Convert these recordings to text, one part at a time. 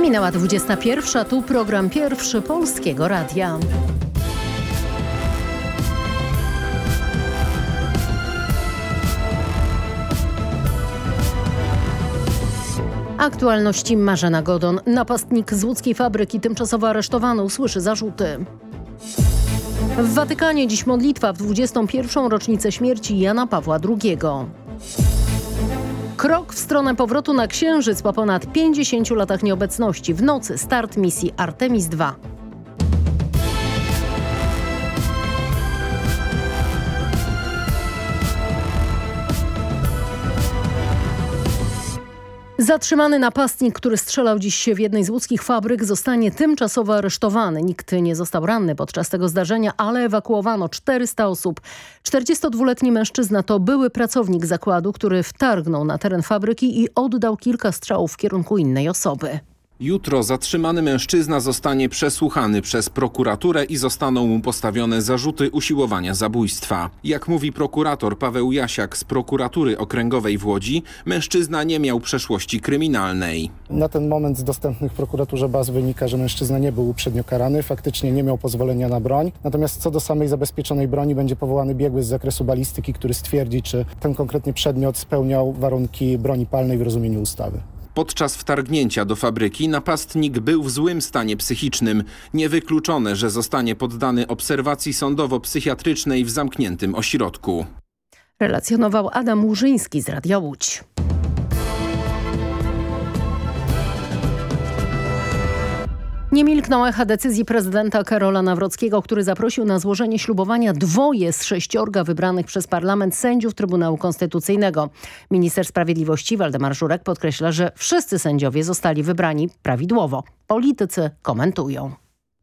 Minęła 21. Tu program pierwszy Polskiego Radia. Aktualności Marzena Godon. Napastnik z łódzkiej fabryki tymczasowo aresztowany usłyszy zarzuty. W Watykanie dziś modlitwa w 21. rocznicę śmierci Jana Pawła II. Krok w stronę powrotu na Księżyc po ponad 50 latach nieobecności. W nocy start misji Artemis II. Zatrzymany napastnik, który strzelał dziś w jednej z łódzkich fabryk zostanie tymczasowo aresztowany. Nikt nie został ranny podczas tego zdarzenia, ale ewakuowano 400 osób. 42-letni mężczyzna to były pracownik zakładu, który wtargnął na teren fabryki i oddał kilka strzałów w kierunku innej osoby. Jutro zatrzymany mężczyzna zostanie przesłuchany przez prokuraturę i zostaną mu postawione zarzuty usiłowania zabójstwa. Jak mówi prokurator Paweł Jasiak z prokuratury okręgowej w Łodzi, mężczyzna nie miał przeszłości kryminalnej. Na ten moment z dostępnych prokuraturze baz wynika, że mężczyzna nie był uprzednio karany, faktycznie nie miał pozwolenia na broń. Natomiast co do samej zabezpieczonej broni będzie powołany biegły z zakresu balistyki, który stwierdzi, czy ten konkretny przedmiot spełniał warunki broni palnej w rozumieniu ustawy. Podczas wtargnięcia do fabryki napastnik był w złym stanie psychicznym. Niewykluczone, że zostanie poddany obserwacji sądowo-psychiatrycznej w zamkniętym ośrodku. Relacjonował Adam Łużyński z Radia Łódź. Nie milkną echa decyzji prezydenta Karola Nawrockiego, który zaprosił na złożenie ślubowania dwoje z sześciorga wybranych przez parlament sędziów Trybunału Konstytucyjnego. Minister Sprawiedliwości Waldemar Żurek podkreśla, że wszyscy sędziowie zostali wybrani prawidłowo. Politycy komentują.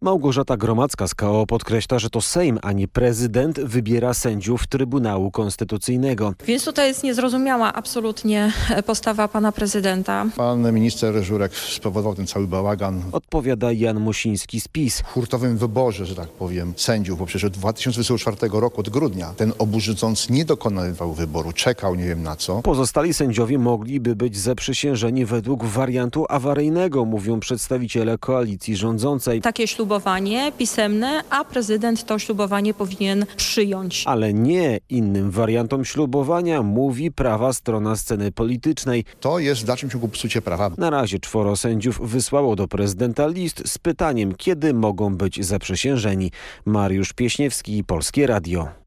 Małgorzata Gromacka z KO podkreśla, że to Sejm, a nie prezydent wybiera sędziów Trybunału Konstytucyjnego. Więc tutaj jest niezrozumiała absolutnie postawa pana prezydenta. Pan minister Żurek spowodował ten cały bałagan. Odpowiada Jan Mosiński z PiS. W hurtowym wyborze, że tak powiem, sędziów, bo przecież od 2024 roku, od grudnia, ten oburzycąc nie dokonywał wyboru, czekał nie wiem na co. Pozostali sędziowie mogliby być zaprzysiężeni według wariantu awaryjnego, mówią przedstawiciele koalicji rządzącej. Takie śluby ślubowanie pisemne, a prezydent to ślubowanie powinien przyjąć. Ale nie innym wariantom ślubowania mówi prawa strona sceny politycznej. To jest w dalszym ciągu psucie prawa. Na razie czworo sędziów wysłało do prezydenta list z pytaniem, kiedy mogą być zaprzysiężeni. Mariusz Pieśniewski, Polskie Radio.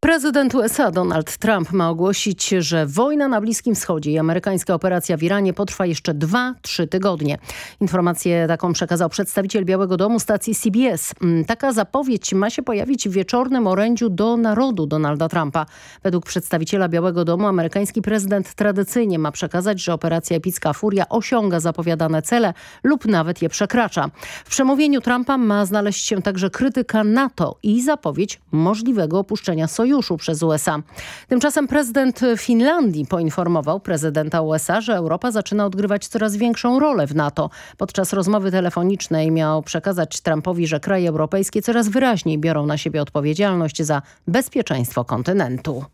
Prezydent USA Donald Trump ma ogłosić, że wojna na Bliskim Wschodzie i amerykańska operacja w Iranie potrwa jeszcze 2-3 tygodnie. Informację taką przekazał przedstawiciel Białego Domu stacji CBS. Mm, taka zapowiedź ma się pojawić w wieczornym orędziu do narodu Donalda Trumpa. Według przedstawiciela Białego Domu amerykański prezydent tradycyjnie ma przekazać, że operacja Epicka Furia osiąga zapowiadane cele lub nawet je przekracza. W przemówieniu Trumpa ma znaleźć się także krytyka NATO i zapowiedź możliwego opuszczenia sojuszu sojuszu przez USA. Tymczasem prezydent Finlandii poinformował prezydenta USA, że Europa zaczyna odgrywać coraz większą rolę w NATO. Podczas rozmowy telefonicznej miał przekazać Trumpowi, że kraje europejskie coraz wyraźniej biorą na siebie odpowiedzialność za bezpieczeństwo kontynentu.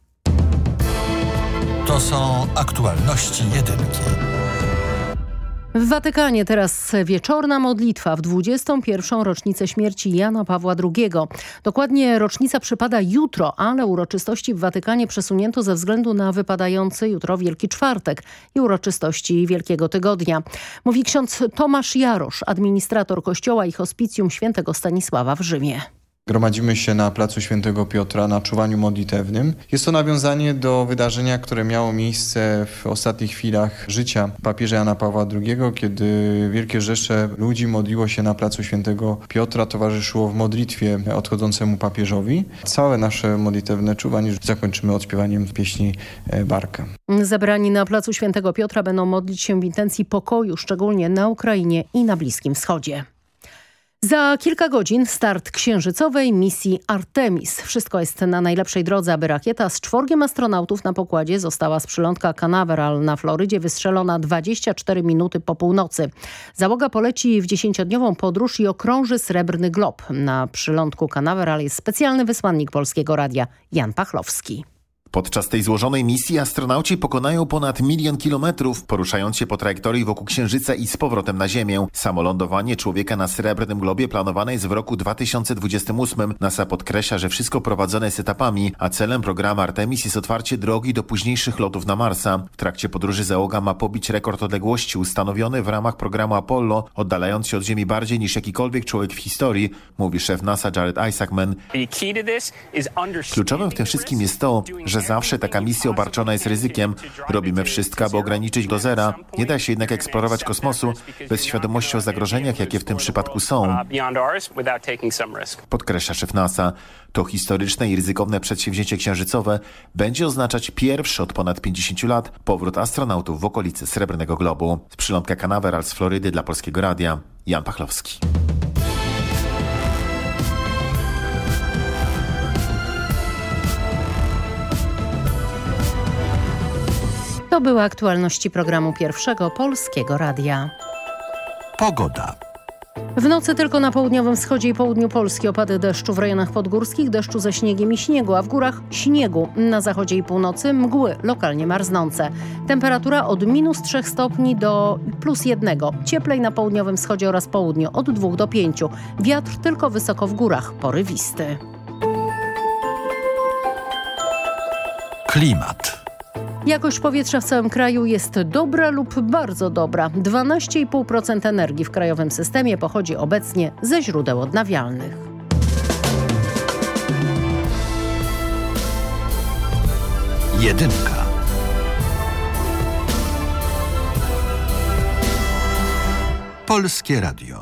To są aktualności jedynki. W Watykanie teraz wieczorna modlitwa w 21. rocznicę śmierci Jana Pawła II. Dokładnie rocznica przypada jutro, ale uroczystości w Watykanie przesunięto ze względu na wypadający jutro Wielki Czwartek i uroczystości Wielkiego Tygodnia. Mówi ksiądz Tomasz Jarosz, administrator kościoła i hospicjum świętego Stanisława w Rzymie. Gromadzimy się na placu Świętego Piotra na czuwaniu modlitewnym. Jest to nawiązanie do wydarzenia, które miało miejsce w ostatnich chwilach życia papieża Jana Pawła II, kiedy wielkie rzesze ludzi modliło się na placu Świętego Piotra, towarzyszyło w modlitwie odchodzącemu papieżowi. Całe nasze modlitewne czuwanie zakończymy odśpiewaniem pieśni e, Barka. Zebrani na placu Świętego Piotra będą modlić się w intencji pokoju, szczególnie na Ukrainie i na Bliskim Wschodzie. Za kilka godzin start księżycowej misji Artemis. Wszystko jest na najlepszej drodze, aby rakieta z czworgiem astronautów na pokładzie została z przylądka Canaveral na Florydzie wystrzelona 24 minuty po północy. Załoga poleci w dziesięciodniową podróż i okrąży Srebrny Glob. Na przylądku Canaveral jest specjalny wysłannik Polskiego Radia Jan Pachlowski. Podczas tej złożonej misji astronauci pokonają ponad milion kilometrów, poruszając się po trajektorii wokół Księżyca i z powrotem na Ziemię. Samo lądowanie człowieka na Srebrnym Globie planowane jest w roku 2028. NASA podkreśla, że wszystko prowadzone jest etapami, a celem programu Artemis jest otwarcie drogi do późniejszych lotów na Marsa. W trakcie podróży załoga ma pobić rekord odległości ustanowiony w ramach programu Apollo, oddalając się od Ziemi bardziej niż jakikolwiek człowiek w historii, mówi szef NASA Jared Isaacman. Kluczowym w tym wszystkim jest to, że zawsze taka misja obarczona jest ryzykiem. Robimy wszystko, aby ograniczyć do zera. Nie da się jednak eksplorować kosmosu bez świadomości o zagrożeniach, jakie w tym przypadku są. Podkreśla szef NASA. To historyczne i ryzykowne przedsięwzięcie księżycowe będzie oznaczać pierwszy od ponad 50 lat powrót astronautów w okolicy Srebrnego Globu. Z przylądka Canaveral z Florydy dla Polskiego Radia, Jan Pachlowski. To były aktualności programu Pierwszego Polskiego Radia. Pogoda. W nocy tylko na południowym wschodzie i południu Polski opady deszczu w rejonach podgórskich, deszczu ze śniegiem i śniegu, a w górach śniegu. Na zachodzie i północy mgły, lokalnie marznące. Temperatura od minus 3 stopni do plus 1. Cieplej na południowym wschodzie oraz południu od 2 do 5. Wiatr tylko wysoko w górach, porywisty. Klimat. Jakość powietrza w całym kraju jest dobra lub bardzo dobra. 12,5% energii w krajowym systemie pochodzi obecnie ze źródeł odnawialnych. Jedynka. Polskie Radio.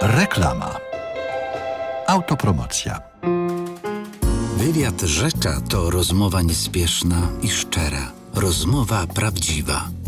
Reklama. Autopromocja. Wywiad Rzecza to rozmowa niespieszna i szczera. Rozmowa prawdziwa.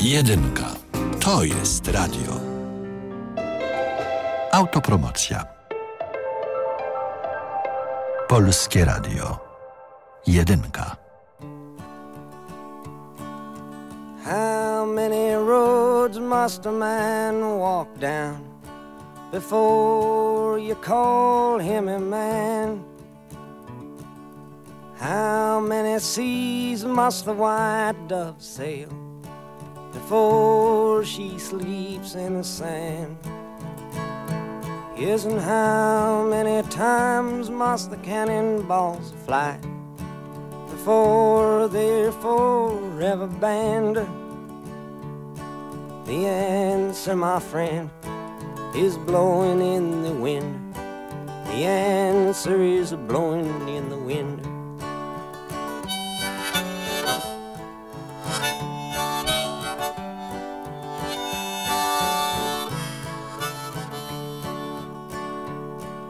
Jedynka. To jest radio. Autopromocja. Polskie Radio. Jedynka. How many roads must a man walk down before you call him a man? How many seas must the white dove sail before she sleeps in the sand? Yes, and how many times must the cannonballs fly before they're forever banned? The answer, my friend, is blowing in the wind. The answer is blowing in the wind.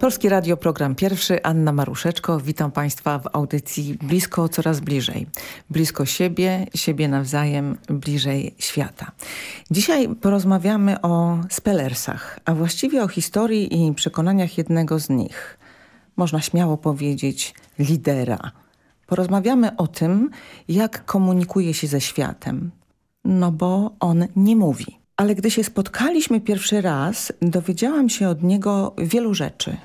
Polskie Radio, program pierwszy, Anna Maruszeczko. Witam Państwa w audycji Blisko coraz bliżej. Blisko siebie, siebie nawzajem, bliżej świata. Dzisiaj porozmawiamy o Spellersach, a właściwie o historii i przekonaniach jednego z nich. Można śmiało powiedzieć lidera. Porozmawiamy o tym, jak komunikuje się ze światem. No bo on nie mówi. Ale gdy się spotkaliśmy pierwszy raz, dowiedziałam się od niego wielu rzeczy.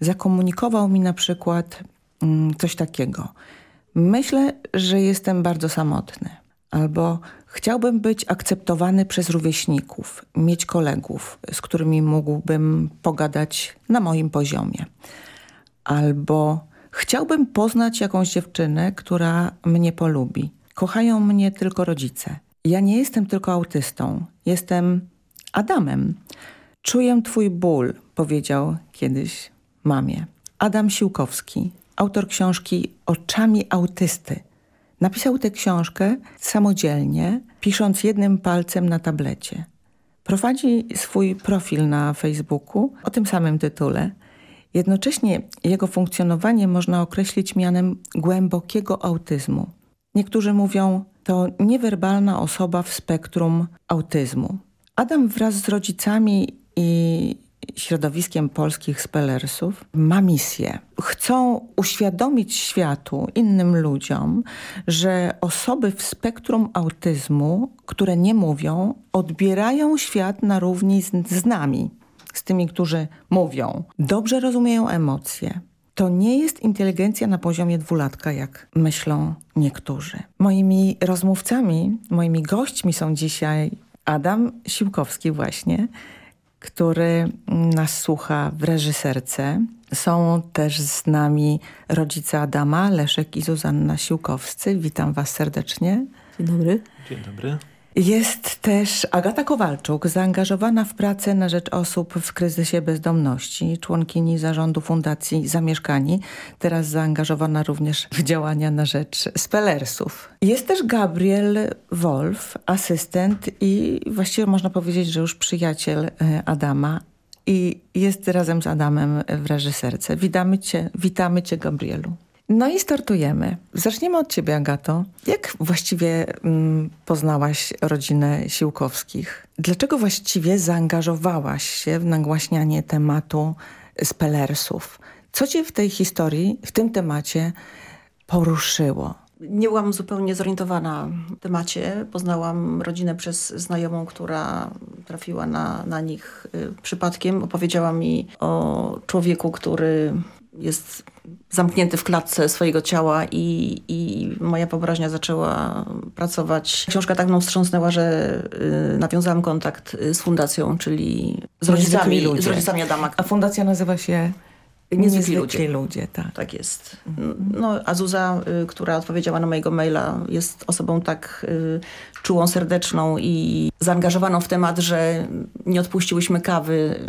Zakomunikował mi na przykład mm, coś takiego. Myślę, że jestem bardzo samotny. Albo chciałbym być akceptowany przez rówieśników, mieć kolegów, z którymi mógłbym pogadać na moim poziomie. Albo chciałbym poznać jakąś dziewczynę, która mnie polubi. Kochają mnie tylko rodzice. Ja nie jestem tylko autystą, jestem Adamem. Czuję twój ból, powiedział kiedyś mamie. Adam Siłkowski, autor książki Oczami autysty. Napisał tę książkę samodzielnie, pisząc jednym palcem na tablecie. Prowadzi swój profil na Facebooku o tym samym tytule. Jednocześnie jego funkcjonowanie można określić mianem głębokiego autyzmu. Niektórzy mówią, to niewerbalna osoba w spektrum autyzmu. Adam wraz z rodzicami i środowiskiem polskich spellersów ma misję. Chcą uświadomić światu, innym ludziom, że osoby w spektrum autyzmu, które nie mówią, odbierają świat na równi z, z nami, z tymi, którzy mówią. Dobrze rozumieją emocje, to nie jest inteligencja na poziomie dwulatka, jak myślą niektórzy. Moimi rozmówcami, moimi gośćmi są dzisiaj Adam Siłkowski właśnie, który nas słucha w reżyserce. Są też z nami rodzice Adama, Leszek i Zuzanna Siłkowscy. Witam was serdecznie. Dzień dobry. Dzień dobry. Jest też Agata Kowalczuk, zaangażowana w pracę na rzecz osób w kryzysie bezdomności, członkini zarządu Fundacji Zamieszkani, teraz zaangażowana również w działania na rzecz Spellersów. Jest też Gabriel Wolf, asystent i właściwie można powiedzieć, że już przyjaciel Adama i jest razem z Adamem w reżyserce. Witamy cię, witamy cię Gabrielu. No i startujemy. Zaczniemy od ciebie, Agato. Jak właściwie mm, poznałaś rodzinę Siłkowskich? Dlaczego właściwie zaangażowałaś się w nagłaśnianie tematu Spellersów? Co cię w tej historii, w tym temacie poruszyło? Nie byłam zupełnie zorientowana w temacie. Poznałam rodzinę przez znajomą, która trafiła na, na nich y, przypadkiem. Opowiedziała mi o człowieku, który jest zamknięty w klatce swojego ciała i, i moja wyobraźnia zaczęła pracować. Książka tak mną wstrząsnęła, że y, nawiązałam kontakt z fundacją, czyli z rodzicami, z rodzicami Adama. A fundacja nazywa się Niezwykli, ludzie. ludzie tak. tak jest. No, a Zuza, y, która odpowiedziała na mojego maila, jest osobą tak y, czułą, serdeczną i zaangażowaną w temat, że nie odpuściłyśmy kawy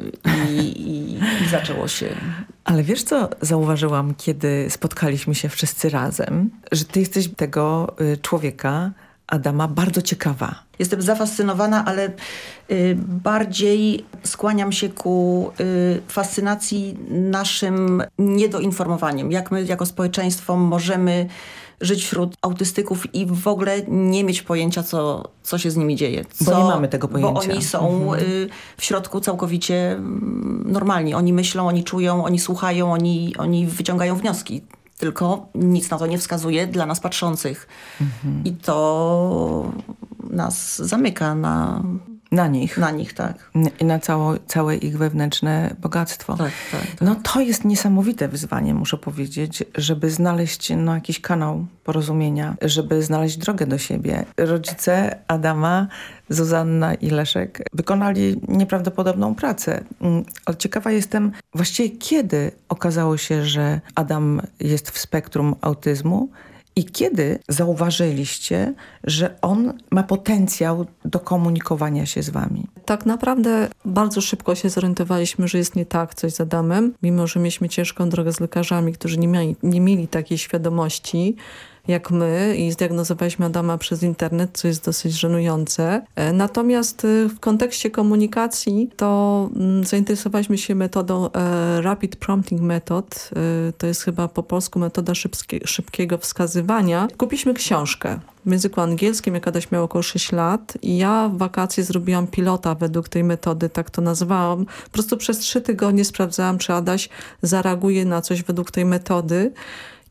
i, i, i zaczęło się. Ale wiesz co zauważyłam, kiedy spotkaliśmy się wszyscy razem? Że ty jesteś tego y, człowieka Adama bardzo ciekawa. Jestem zafascynowana, ale y, bardziej skłaniam się ku y, fascynacji naszym niedoinformowaniem. Jak my jako społeczeństwo możemy żyć wśród autystyków i w ogóle nie mieć pojęcia, co, co się z nimi dzieje. Co, bo nie mamy tego pojęcia. Bo oni są mhm. y, w środku całkowicie mm, normalni. Oni myślą, oni czują, oni słuchają, oni, oni wyciągają wnioski tylko nic na to nie wskazuje dla nas patrzących. Mhm. I to nas zamyka na... Na nich. Na nich, tak. I na cało, całe ich wewnętrzne bogactwo. Tak, tak, tak. No to jest niesamowite wyzwanie, muszę powiedzieć, żeby znaleźć no, jakiś kanał porozumienia, żeby znaleźć drogę do siebie. Rodzice Adama Zuzanna i Leszek wykonali nieprawdopodobną pracę. Mm, ale ciekawa jestem właściwie kiedy okazało się, że Adam jest w spektrum autyzmu i kiedy zauważyliście, że on ma potencjał do komunikowania się z wami? Tak naprawdę bardzo szybko się zorientowaliśmy, że jest nie tak coś z Adamem, mimo że mieliśmy ciężką drogę z lekarzami, którzy nie mieli, nie mieli takiej świadomości jak my i zdiagnozowaliśmy Adama przez internet, co jest dosyć żenujące. E, natomiast e, w kontekście komunikacji to mm, zainteresowaliśmy się metodą e, Rapid Prompting Method. To jest chyba po polsku metoda szybkiego wskazywania. Kupiliśmy książkę w języku angielskim, jak Adaś miał około 6 lat i ja w wakacje zrobiłam pilota według tej metody, tak to nazwałam. Po prostu przez trzy tygodnie sprawdzałam, czy Adaś zareaguje na coś według tej metody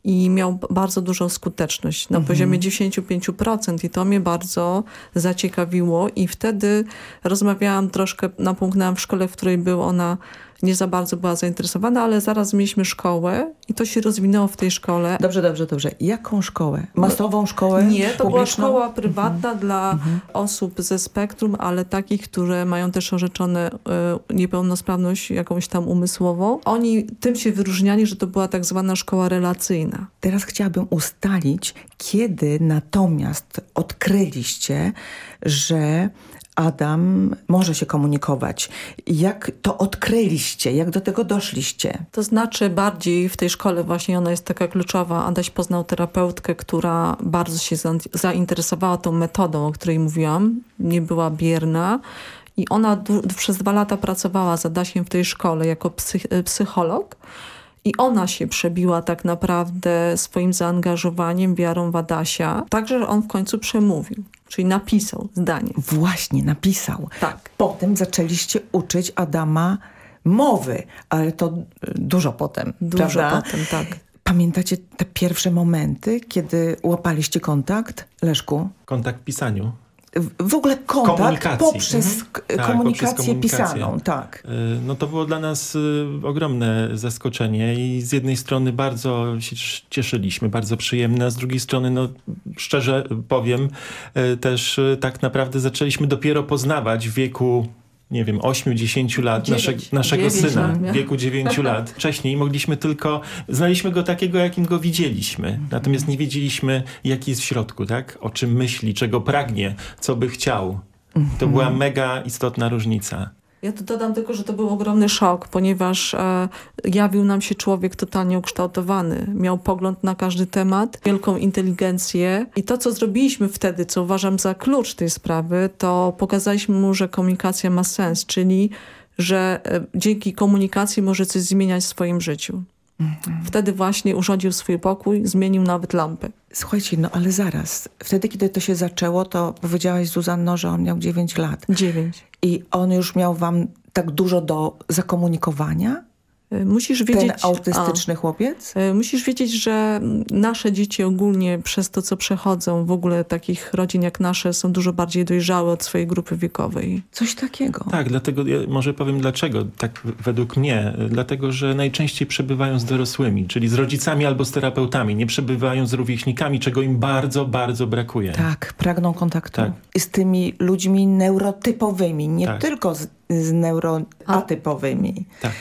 i miał bardzo dużą skuteczność na mhm. poziomie 95% i to mnie bardzo zaciekawiło i wtedy rozmawiałam troszkę, napomknęłam w szkole, w której był ona nie za bardzo była zainteresowana, ale zaraz mieliśmy szkołę i to się rozwinęło w tej szkole. Dobrze, dobrze, dobrze. Jaką szkołę? Masową szkołę? Nie, to publiczną? była szkoła prywatna mhm. dla mhm. osób ze spektrum, ale takich, które mają też orzeczone y, niepełnosprawność jakąś tam umysłową. Oni tym się wyróżniali, że to była tak zwana szkoła relacyjna. Teraz chciałabym ustalić, kiedy natomiast odkryliście, że Adam może się komunikować. Jak to odkryliście? Jak do tego doszliście? To znaczy bardziej w tej szkole właśnie ona jest taka kluczowa. Adaś poznał terapeutkę, która bardzo się zainteresowała tą metodą, o której mówiłam. Nie była bierna. I ona przez dwa lata pracowała z Adasiem w tej szkole jako psych psycholog. I ona się przebiła tak naprawdę swoim zaangażowaniem, wiarą w Adasia, tak, że on w końcu przemówił. Czyli napisał zdanie. Właśnie, napisał. Tak. Potem zaczęliście uczyć Adama mowy, ale to dużo potem, Dużo prawda? potem, tak. Pamiętacie te pierwsze momenty, kiedy łapaliście kontakt, Leszku? Kontakt w pisaniu w ogóle kontakt poprzez, mhm. tak, komunikację poprzez komunikację pisaną. Tak. Y, no to było dla nas y, ogromne zaskoczenie i z jednej strony bardzo się cieszyliśmy, bardzo przyjemne, a z drugiej strony, no szczerze powiem, y, też tak naprawdę zaczęliśmy dopiero poznawać w wieku nie wiem, 8-10 lat nasze, naszego syna, w wieku 9 lat. Wcześniej mogliśmy tylko, znaliśmy go takiego, jakim go widzieliśmy. Natomiast nie wiedzieliśmy, jaki jest w środku, tak? O czym myśli, czego pragnie, co by chciał. To była mhm. mega istotna różnica. Ja to dodam tylko, że to był ogromny szok, ponieważ e, jawił nam się człowiek totalnie ukształtowany. Miał pogląd na każdy temat, wielką inteligencję i to, co zrobiliśmy wtedy, co uważam za klucz tej sprawy, to pokazaliśmy mu, że komunikacja ma sens, czyli że e, dzięki komunikacji może coś zmieniać w swoim życiu. Mhm. Wtedy właśnie urządził swój pokój, zmienił nawet lampy. Słuchajcie, no ale zaraz. Wtedy, kiedy to się zaczęło, to powiedziałaś Zuzanno, że on miał 9 lat. 9. I on już miał wam tak dużo do zakomunikowania? Y, musisz wiedzieć, Ten autystyczny a, chłopiec? Y, musisz wiedzieć, że nasze dzieci ogólnie przez to, co przechodzą, w ogóle takich rodzin jak nasze, są dużo bardziej dojrzałe od swojej grupy wiekowej. Coś takiego. Tak, dlatego ja może powiem dlaczego. Tak według mnie. Dlatego, że najczęściej przebywają z dorosłymi, czyli z rodzicami albo z terapeutami. Nie przebywają z rówieśnikami, czego im bardzo, bardzo brakuje. Tak, pragną kontaktu. Tak. Z tymi ludźmi neurotypowymi, nie tak. tylko z, z neuroatypowymi. Tak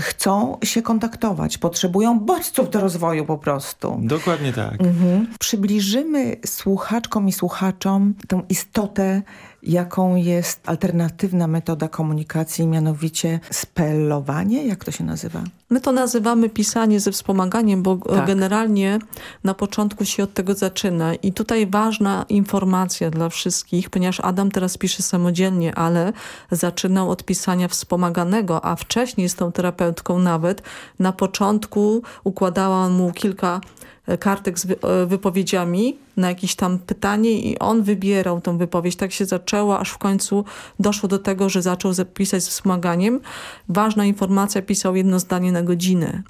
chcą się kontaktować, potrzebują bodźców do rozwoju po prostu. Dokładnie tak. Mhm. Przybliżymy słuchaczkom i słuchaczom tę istotę jaką jest alternatywna metoda komunikacji, mianowicie spellowanie, jak to się nazywa? My to nazywamy pisanie ze wspomaganiem, bo Tak. generalnie na początku się od tego zaczyna. I tutaj ważna informacja dla wszystkich, ponieważ Adam teraz pisze samodzielnie, ale zaczynał od pisania wspomaganego, a wcześniej z tą terapeutką nawet na początku układała mu kilka kartek z e, wypowiedziami na jakieś tam pytanie i on wybierał tą wypowiedź. Tak się zaczęło, aż w końcu doszło do tego, że zaczął zapisać z wspomaganiem. Ważna informacja, pisał jedno zdanie na godzinę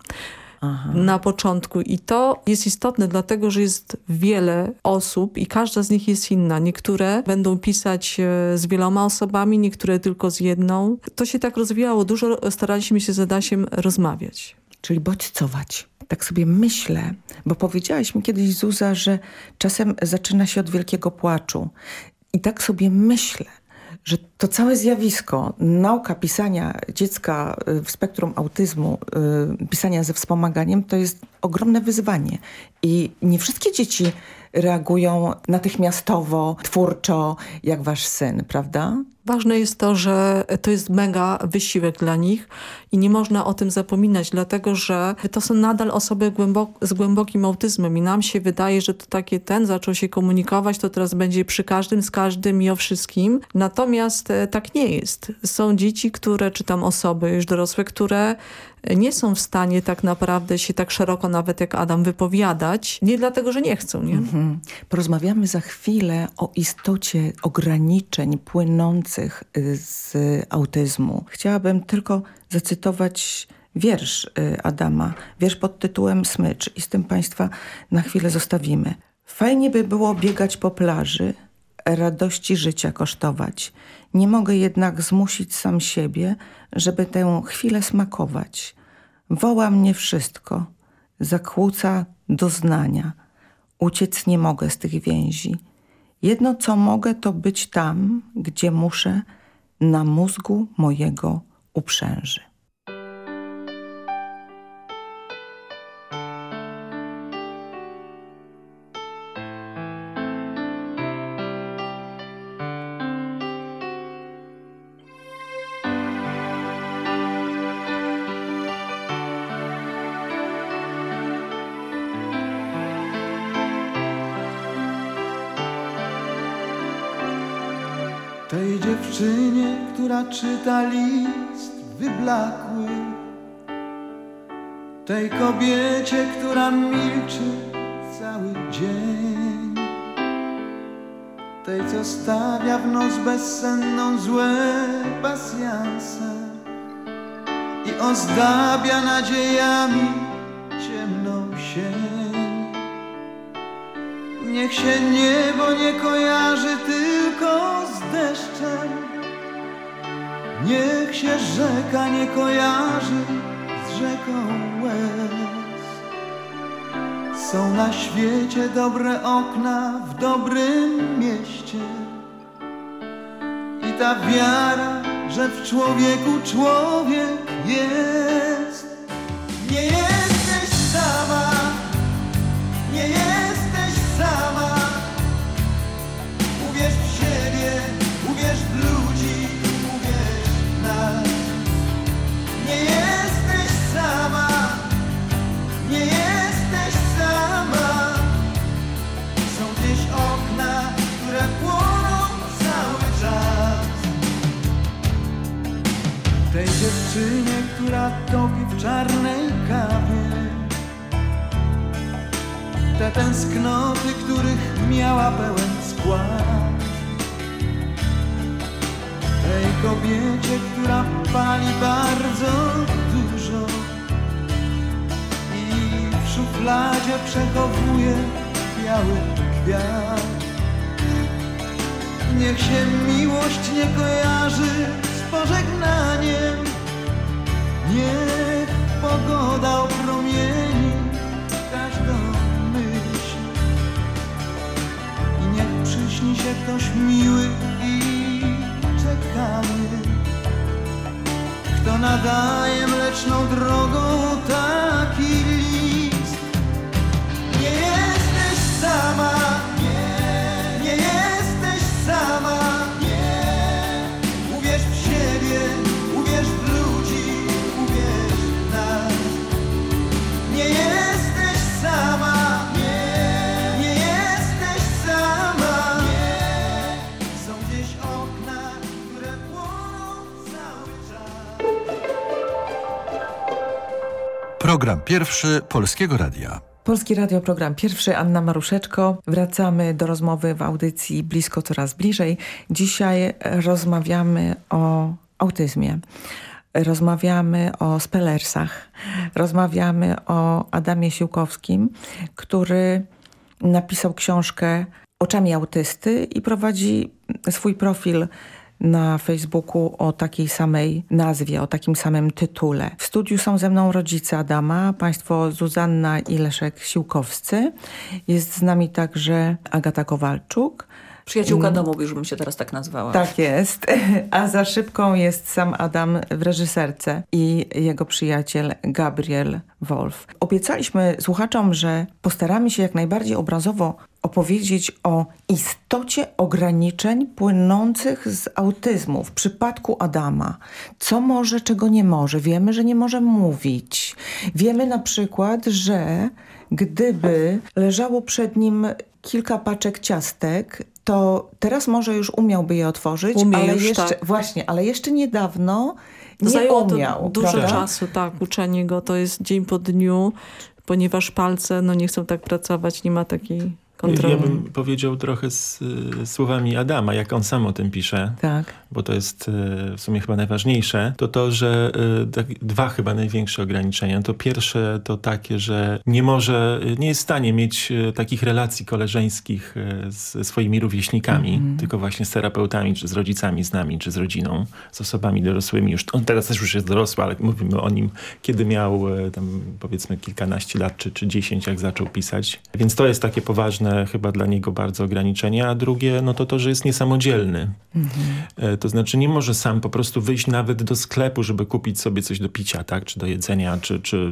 na początku i to jest istotne dlatego, że jest wiele osób i każda z nich jest inna. Niektóre będą pisać e, z wieloma osobami, niektóre tylko z jedną. To się tak rozwijało. Dużo staraliśmy się z Adasiem rozmawiać. Czyli bodźcować. Tak sobie myślę, bo powiedziałaś mi kiedyś, Zuza, że czasem zaczyna się od wielkiego płaczu. I tak sobie myślę, że to całe zjawisko, nauka pisania dziecka y, w spektrum autyzmu, y, pisania ze wspomaganiem, to jest ogromne wyzwanie. I nie wszystkie dzieci reagują natychmiastowo, twórczo, jak wasz syn, prawda? Ważne jest to, że to jest mega wysiłek dla nich i nie można o tym zapominać, dlatego że to są nadal osoby głębok z głębokim autyzmem i nam się wydaje, że to takie ten zaczął się komunikować, to teraz będzie przy każdym, z każdym i o wszystkim. Natomiast e, tak nie jest. Są dzieci, które, czy tam osoby już dorosłe, które nie są w stanie tak naprawdę się tak szeroko nawet jak Adam wypowiadać. Nie dlatego, że nie chcą, nie? Mhm. Porozmawiamy za chwilę o istocie ograniczeń płynących y, z autyzmu. Chciałabym tylko zacytować wiersz y, Adama, wiersz pod tytułem Smycz i z tym Państwa na chwilę zostawimy. Fajnie by było biegać po plaży, radości życia kosztować. Nie mogę jednak zmusić sam siebie, żeby tę chwilę smakować. Woła mnie wszystko, zakłóca doznania. Uciec nie mogę z tych więzi. Jedno, co mogę, to być tam, gdzie muszę, na mózgu mojego uprzęży. Która czyta list wyblakły. Tej kobiecie, która milczy cały dzień. Tej, co stawia w noc bezsenną złe pasjanse I ozdabia nadziejami ciemną sień. Niech się niebo nie kojarzy tylko z deszczem Niech się rzeka nie kojarzy z rzeką łez. Są na świecie dobre okna w dobrym mieście. I ta wiara, że w człowieku człowiek jest. Nie. jesteś Tej dziewczynie, która topi w czarnej kawie te tęsknoty, których miała pełen skład. Tej kobiecie, która pali bardzo dużo i w szufladzie przechowuje biały kwiat. Niech się miłość nie kojarzy pożegnaniem, niech pogoda opromieni każdą myśl. I niech przyśni się ktoś miły i czekamy kto nadaje mleczną drogą taki Program pierwszy Polskiego Radia. Polski Radio, program pierwszy, Anna Maruszeczko. Wracamy do rozmowy w audycji Blisko Coraz Bliżej. Dzisiaj rozmawiamy o autyzmie. Rozmawiamy o Spellersach. Rozmawiamy o Adamie Siłkowskim, który napisał książkę Oczami autysty i prowadzi swój profil na Facebooku o takiej samej nazwie, o takim samym tytule. W studiu są ze mną rodzice Adama, państwo Zuzanna i Leszek Siłkowscy. Jest z nami także Agata Kowalczuk. Przyjaciółka domu, już bym się teraz tak nazwała. Tak jest. A za szybką jest sam Adam w reżyserce i jego przyjaciel Gabriel Wolf. Obiecaliśmy słuchaczom, że postaramy się jak najbardziej obrazowo opowiedzieć o istocie ograniczeń płynących z autyzmu w przypadku Adama. Co może, czego nie może. Wiemy, że nie może mówić. Wiemy na przykład, że gdyby leżało przed nim kilka paczek ciastek, to teraz może już umiałby je otworzyć, Umie ale już, jeszcze, tak. właśnie, ale jeszcze niedawno nie zajęło umiał. to dużo prawda? czasu, tak. Uczenie go to jest dzień po dniu, ponieważ palce no, nie chcą tak pracować, nie ma takiej kontroli. Ja bym powiedział trochę z y, słowami Adama, jak on sam o tym pisze, Tak. bo to jest y, w sumie chyba najważniejsze, to to, że y, tak, dwa chyba największe ograniczenia. To pierwsze to takie, że nie może, nie jest w stanie mieć takich relacji koleżeńskich ze swoimi rówieśnikami, Mhm. tylko właśnie z terapeutami, czy z rodzicami, z nami, czy z rodziną, z osobami dorosłymi. Już, on teraz też już jest dorosły, ale mówimy o nim, kiedy miał tam powiedzmy kilkanaście lat, czy, czy dziesięć, jak zaczął pisać. Więc to jest takie poważne chyba dla niego bardzo ograniczenie, a drugie no to to, że jest niesamodzielny. E, To znaczy nie może sam po prostu wyjść nawet do sklepu, żeby kupić sobie coś do picia, tak? czy do jedzenia, czy, czy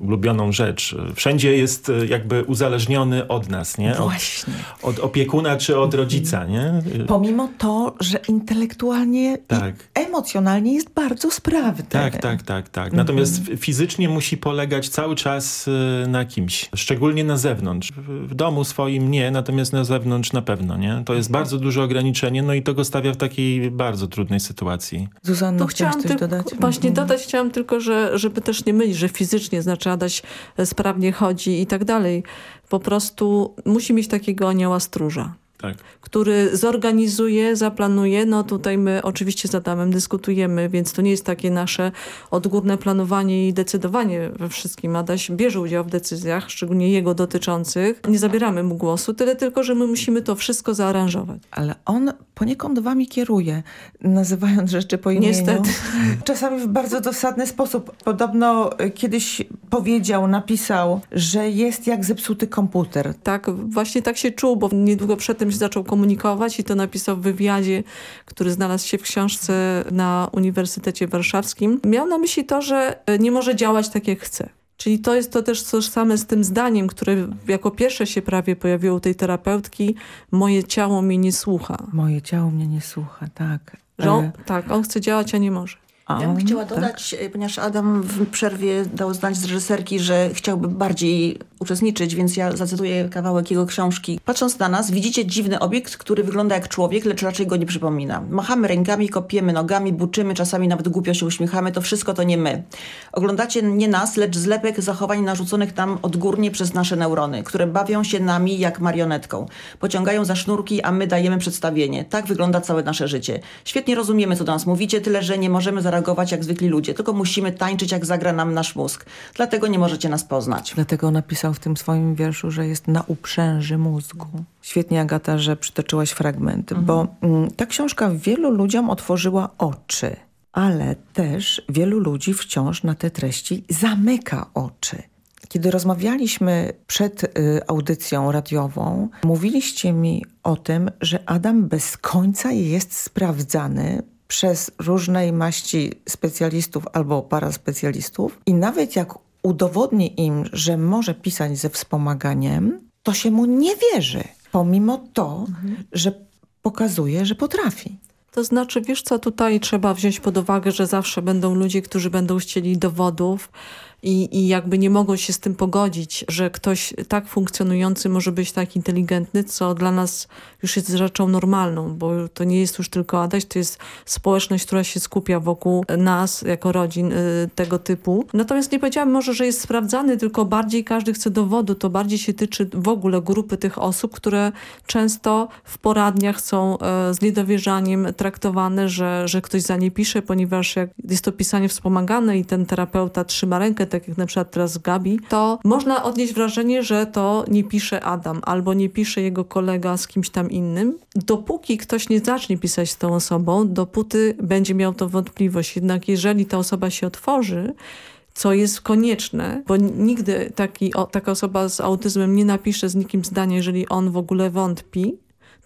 ulubioną rzecz. Wszędzie jest e, jakby uzależniony od nas, nie? Od, Właśnie. od opiekuna czy od rodzica, nie? E, Pomimo to, że intelektualnie Tak. i emocjonalnie jest bardzo sprawny. Tak, tak, tak, tak. Natomiast Mhm. fizycznie musi polegać cały czas na kimś. Szczególnie na zewnątrz. W, w domu swoim nie, natomiast na zewnątrz na pewno, nie? To jest bardzo duże ograniczenie, no i to go stawia w takiej bardzo trudnej sytuacji. Zuzanna, To chciałaś chciałam coś tylko, dodać? Właśnie Mhm. dodać chciałam tylko, że żeby też nie mylić, że fizycznie znaczy Adaś e, sprawnie chodzi i tak dalej. Po prostu musi mieć takiego anioła stróża. Tak. który zorganizuje, zaplanuje. No tutaj my oczywiście z Adamem dyskutujemy, więc to nie jest takie nasze odgórne planowanie i decydowanie we wszystkim. Adaś bierze udział w decyzjach, szczególnie jego dotyczących. Nie zabieramy mu głosu, tyle tylko, że my musimy to wszystko zaaranżować. Ale on poniekąd wami kieruje, nazywając rzeczy po imieniu. Niestety. Czasami w bardzo dosadny sposób. Podobno kiedyś powiedział, napisał, że jest jak zepsuty komputer. Tak, właśnie tak się czuł, bo niedługo się zaczął komunikować i to napisał w wywiadzie, który znalazł się w książce na Uniwersytecie Warszawskim. Miał na myśli to, że nie może działać tak jak chce. Czyli to jest to też tożsame z tym zdaniem, które jako pierwsze się prawie pojawiło u tej terapeutki. Moje ciało mnie nie słucha. Moje ciało mnie nie słucha, tak. Że on, E, tak, on chce działać, a nie może. Ja bym chciała tak. dodać, e, ponieważ Adam w przerwie dał znać z reżyserki, że chciałby bardziej uczestniczyć, więc ja zacytuję kawałek jego książki. Patrząc na nas, widzicie dziwny obiekt, który wygląda jak człowiek, lecz raczej go nie przypomina. Machamy rękami, kopiemy nogami, buczymy, czasami nawet głupio się uśmiechamy. To wszystko to nie my. Oglądacie nie nas, lecz zlepek zachowań narzuconych nam odgórnie przez nasze neurony, które bawią się nami jak marionetką. Pociągają za sznurki, a my dajemy przedstawienie. Tak wygląda całe nasze życie. Świetnie rozumiemy, co do nas mówicie, tyle, że nie możemy zareagować jak zwykli ludzie, tylko musimy tańczyć, jak zagra nam nasz mózg. Dlatego nie możecie nas poznać. Dlatego napisał w tym swoim wierszu, że jest na uprzęży mózgu. Świetnie, Agata, że przytoczyłaś fragment, bo mm, ta książka wielu ludziom otworzyła oczy, ale też wielu ludzi wciąż na te treści zamyka oczy. Kiedy rozmawialiśmy przed y, audycją radiową, mówiliście mi o tym, że Adam bez końca jest sprawdzany przez różnej maści specjalistów albo paraspecjalistów i nawet jak udowodni im, że może pisać ze wspomaganiem, to się mu nie wierzy, pomimo to, że pokazuje, że potrafi. To znaczy, wiesz co, tutaj trzeba wziąć pod uwagę, że zawsze będą ludzie, którzy będą chcieli dowodów i, i jakby nie mogą się z tym pogodzić, że ktoś tak funkcjonujący może być tak inteligentny, co dla nas już jest rzeczą normalną, bo to nie jest już tylko Adaś, to jest społeczność, która się skupia wokół nas jako rodzin y, tego typu. Natomiast nie powiedziałam może, że jest sprawdzany, tylko bardziej każdy chce dowodu, to bardziej się tyczy w ogóle grupy tych osób, które często w poradniach są e, z niedowierzaniem traktowane, że, że ktoś za nie pisze, ponieważ jak jest to pisanie wspomagane i ten terapeuta trzyma rękę, tak jak na przykład teraz Gabi, to można odnieść wrażenie, że to nie pisze Adam albo nie pisze jego kolega z kimś tam innym. Dopóki ktoś nie zacznie pisać z tą osobą, dopóty będzie miał tą wątpliwość. Jednak jeżeli ta osoba się otworzy, co jest konieczne, bo nigdy taki, o, taka osoba z autyzmem nie napisze z nikim zdania, jeżeli on w ogóle wątpi,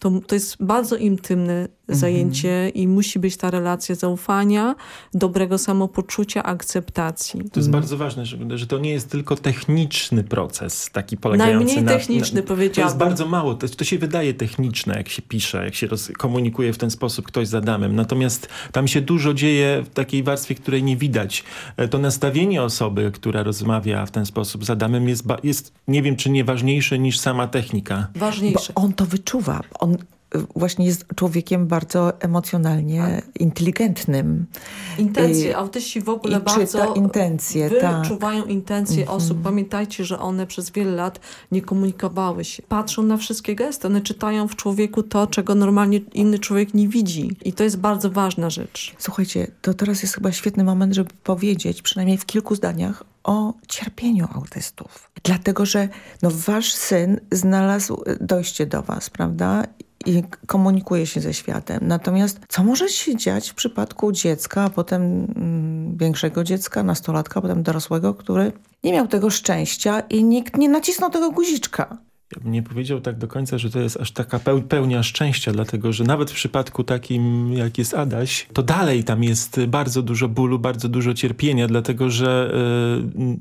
to, to jest bardzo intymne Mhm. zajęcie i musi być ta relacja zaufania, dobrego samopoczucia, akceptacji. To jest bardzo ważne, że, że to nie jest tylko techniczny proces, taki polegający Najmniej na... techniczny, na, powiedziałabym. To jest bardzo mało, to, to się wydaje techniczne, jak się pisze, jak się roz, komunikuje w ten sposób ktoś z Adamem. Natomiast tam się dużo dzieje w takiej warstwie, której nie widać. E, To nastawienie osoby, która rozmawia w ten sposób z Adamem jest, jest nie wiem, czy nie ważniejsze niż sama technika. Ważniejsze. Bo on to wyczuwa. On właśnie jest człowiekiem bardzo emocjonalnie inteligentnym. Intencje. I, Autyści w ogóle i bardzo czyta intencje, wyczuwają tak. intencje Mhm. osób. Pamiętajcie, że one przez wiele lat nie komunikowały się. Patrzą na wszystkie gesty. One czytają w człowieku to, czego normalnie inny człowiek nie widzi. I to jest bardzo ważna rzecz. Słuchajcie, to teraz jest chyba świetny moment, żeby powiedzieć, przynajmniej w kilku zdaniach, o cierpieniu autystów. Dlatego, że no, wasz syn znalazł dojście do was, prawda? I komunikuje się ze światem. Natomiast co może się dziać w przypadku dziecka, a potem mm, większego dziecka, nastolatka, a potem dorosłego, który nie miał tego szczęścia i nikt nie nacisnął tego guziczka? Ja bym nie powiedział tak do końca, że to jest aż taka pełnia szczęścia, dlatego że nawet w przypadku takim, jak jest Adaś, to dalej tam jest bardzo dużo bólu, bardzo dużo cierpienia, dlatego że